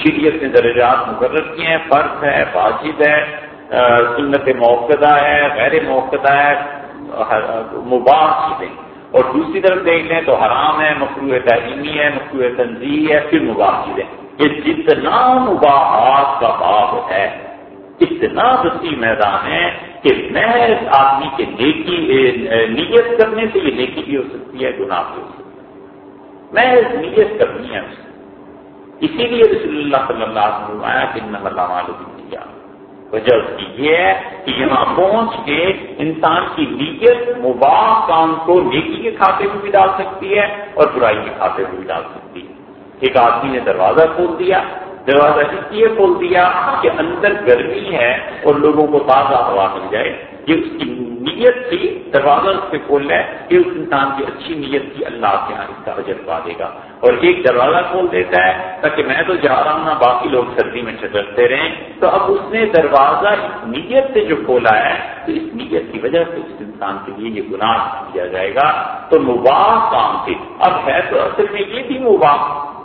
شریعت نے درجات مقرر کیے ہیں، فرض ہے، واجب ہے سنت موقع ہے، غیر موقع ہے مباح چیزیں اور دوسری طرف دیکھ لیں تو حرام ہے مخلوع تعلیمی ہے مخلوع تنظیم ہے، پھر مباحد ہے۔ یہ جتنا مباحات کا باب ہے، اتنا وسیع میدان ہے کہ محض آدمی کے نیکی، نیت کرنے سے یہ نیکی بھی ہو سکتی ہے، گناہ بھی ہو سکتی ہے محض نیت کرنی ہے۔ اسی لیے رسول اللہ صلی اللہ علیہ وسلم آیا کہ اللہ علیہ وجہ اس کی یہ ہے کہ یہاں پہنچ کے انسان کی نیت مباح کام کو نیکی کے کھاتے میں بھی ڈال سکتی ہے اور برائی کے کھاتے میں بھی ڈال سکتی ہے۔ ایک آدمی نے دروازہ کھول دیا دروازہ اس لیے کھول دیا کہ اندر گرمی ہے اور لوگوں کو تازہ ہوا مل جائے۔ یہ اس کی نیت تھی، دروازہ اس پہ کھول ہے کہ اس انسان کی اچھی نیت کی اللہ کے یہاں اس کا اجر پا دے گا۔ اور ایک دروازہ کھول دیتا ہے تاکہ میں تو جا رہا ہوں نا باقی لوگ سردی میں چچرتے رہیں۔ تو اب اس نے دروازہ اس نیت سے جو کھولا ہے، تو اس نیت کی وجہ سے اس انسان کے لیے یہ گناہ کیا جائے گا۔ تو مباح کام تھے۔ اب ہے تو اصل میں یہ بھی مباح۔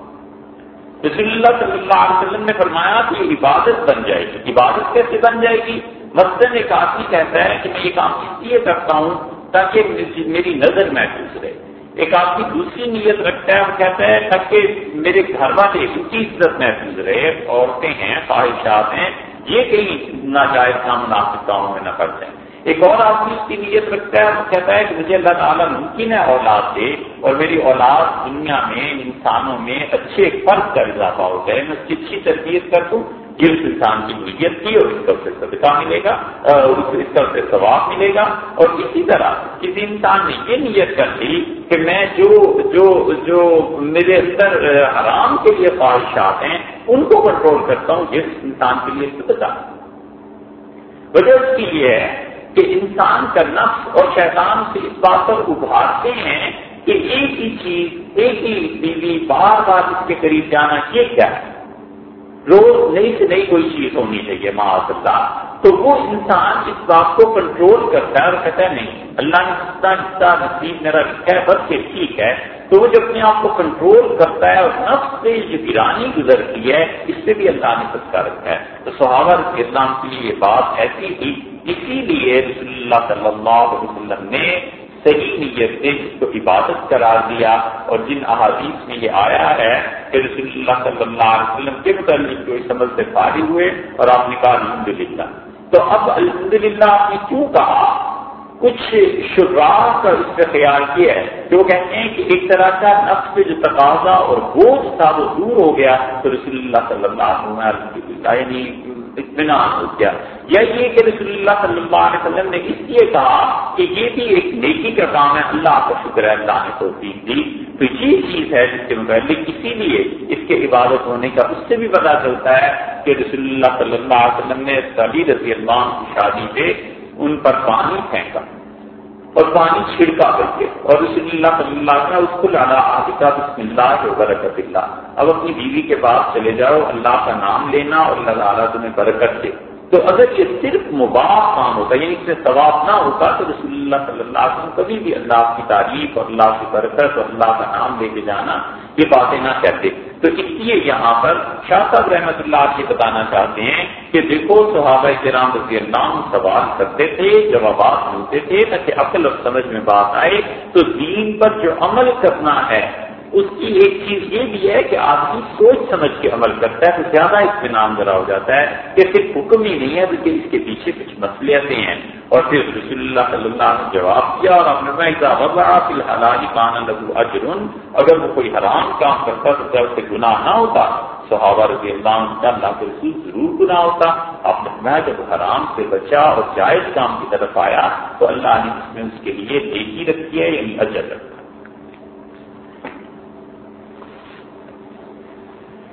رسول اللہ صلی اللہ علیہ وسلم نے فرمایا کہ یہ عبادت بن جائے گی۔ عبادت کیسے بن جائے گی؟ مثلاً ایک آدمی کہتا ہے کہ میں یہ کام اس لیے کرتا ہوں تاکہ میری نظر محفوظ رہے۔ ایک آدمی دوسری نیت رکھتا ہے، وہ کہتا ہے تاکہ میرے گھر والے ان کی عزت محفوظ رہے۔ عورتیں ہیں، خواہشات ہیں۔ یہ کہیں ناجائز کام مناسب کاموں میں نہ کر جائیں ایک اور آدمی اس کی نیت رکھتا ہے، وہ کہتا ہے کہ مجھے اللہ تعالیٰ ممکن ہے اولاد دے اور میری اولاد دنیا میں، انسانوں میں اچھے فرق کا اضافہ ہو جائے۔ میں اس کی اچھی تربیت کر دوں یہ اس انسان کی نیت کی اور اس کا اسے صدقہ ملے گا اس کا اسے ثواب ملے گا۔ اور اسی طرح کسی انسان نے یہ نیت کر لی کہ میں جو جو جو میرے اندر حرام کے لیے خواہشات ہیں، ان کو کنٹرول کرتا ہوں جس انسان کے لیے صدقہ۔ وجہ اس کی یہ ہے کہ انسان کا نفس اور شیطان سے اس بات پر ابھارتے ہیں کہ ایک ہی چیز، ایک ہی بیوی بار بار اس کے قریب جانا، یہ کیا ہے؟ روز نئی سے نئی کوئی چیز ہونی چاہیے اللہ تو وہ انسان اس بات کو کنٹرول کرتا ہے اور کہتا ہے، نہیں، اللہ نے جتنا حصہ نصیب میرا رکھا ہے، بس یہ ٹھیک ہے۔ تو وہ جو اپنے آپ کو کنٹرول کرتا ہے اور نفس سے جو گرانی گزرتی ہے، اس سے بھی اللہ نے سستا رکھا ہے۔ تو صحابہ اسلام کی یہ بات ایسی تھی اسی لیے رسول اللہ صلی اللہ علیہ وسلم نے صحیح نیت سے جس کو عبادت قرار دیا اور جن احادیث میں یہ آیا ہے کہ رسول اللہ صلی اللہ علیہ وسلم کے متعلق جو اس عمل سے فارغ ہوئے اور آپ نے کہا الحمد للہ تو اب الحمد للہ آپ نے کیوں کہا؟ کچھ شراح کا اس کا خیال کیا ہے کہ وہ کہتے ہیں کہ ایک طرح کا نفس جو تقاضا اور بوجھ تھا وہ دور ہو گیا تو رسول اللہ صلی اللہ علیہ وسلم یعنی اطمینان ہو گیا۔ یا یہ کہ رسول اللہ صلی اللہ علیہ وسلم نے اس لیے کہا کہ یہ بھی ایک نیکی کا کام ہے۔ اللہ کا شکر ہے، اللہ نے توفیق دی۔ تو یہ چیز ہے جس کے متعلق اسی لیے اس کے عبادت ہونے کا اس سے بھی پتا چلتا ہے کہ رسول اللہ صلی اللہ علیہ وسلم نے سبھی رضی اللہ کی شادی پہ ان پر پانی پھینکا۔ اور پانی چھڑکا کر کے اور رسول اللہ صلی اللہ علیہ اس کو لانا آدھا بسم اللہ برکت اللہ۔ اب اپنی بیوی کے پاس چلے جاؤ، اللہ کا نام لینا اور اللہ تعالیٰ تمہیں برکت دے۔ تو اگر یہ صرف مباح کام ہوتا یعنی اس میں ثواب نہ ہوتا تو رسول اللہ صلی اللہ علیہ وسلم کبھی بھی اللہ کی تعریف اور اللہ کی برکت اور اللہ کا نام لے کے جانا یہ باتیں نہ کہتے۔ تو اس لیے یہاں پر شاہ صاحب رحمۃ اللہ یہ بتانا چاہتے ہیں کہ دیکھو صحابہ کرام رضی اللہ سوال کرتے تھے، جوابات ملتے تھے، تاکہ عقل اور سمجھ میں بات آئے۔ تو دین پر جو عمل کرنا ہے اس کی ایک چیز یہ بھی ہے کہ آدمی سوچ سمجھ کے عمل کرتا ہے تو زیادہ اطمینان ذرا ہو جاتا ہے کہ صرف حکم ہی نہیں ہے، بلکہ اس کے پیچھے کچھ مسئلے ہیں۔ اور پھر رسول اللہ صلی اللہ نے جواب دیا اور آپ نے الحال پانا لگو اجرن، اگر وہ کوئی حرام کام کرتا تو کیا اسے گناہ نہ ہوتا۔ صحابہ رضی اللہ اللہ کے رسول ضرور گناہ ہوتا۔ آپ نے جب حرام سے بچا اور جائز کام کی طرف آیا تو اللہ نے اس میں اس کے لیے نیکی رکھی ہے یعنی اجر رکھا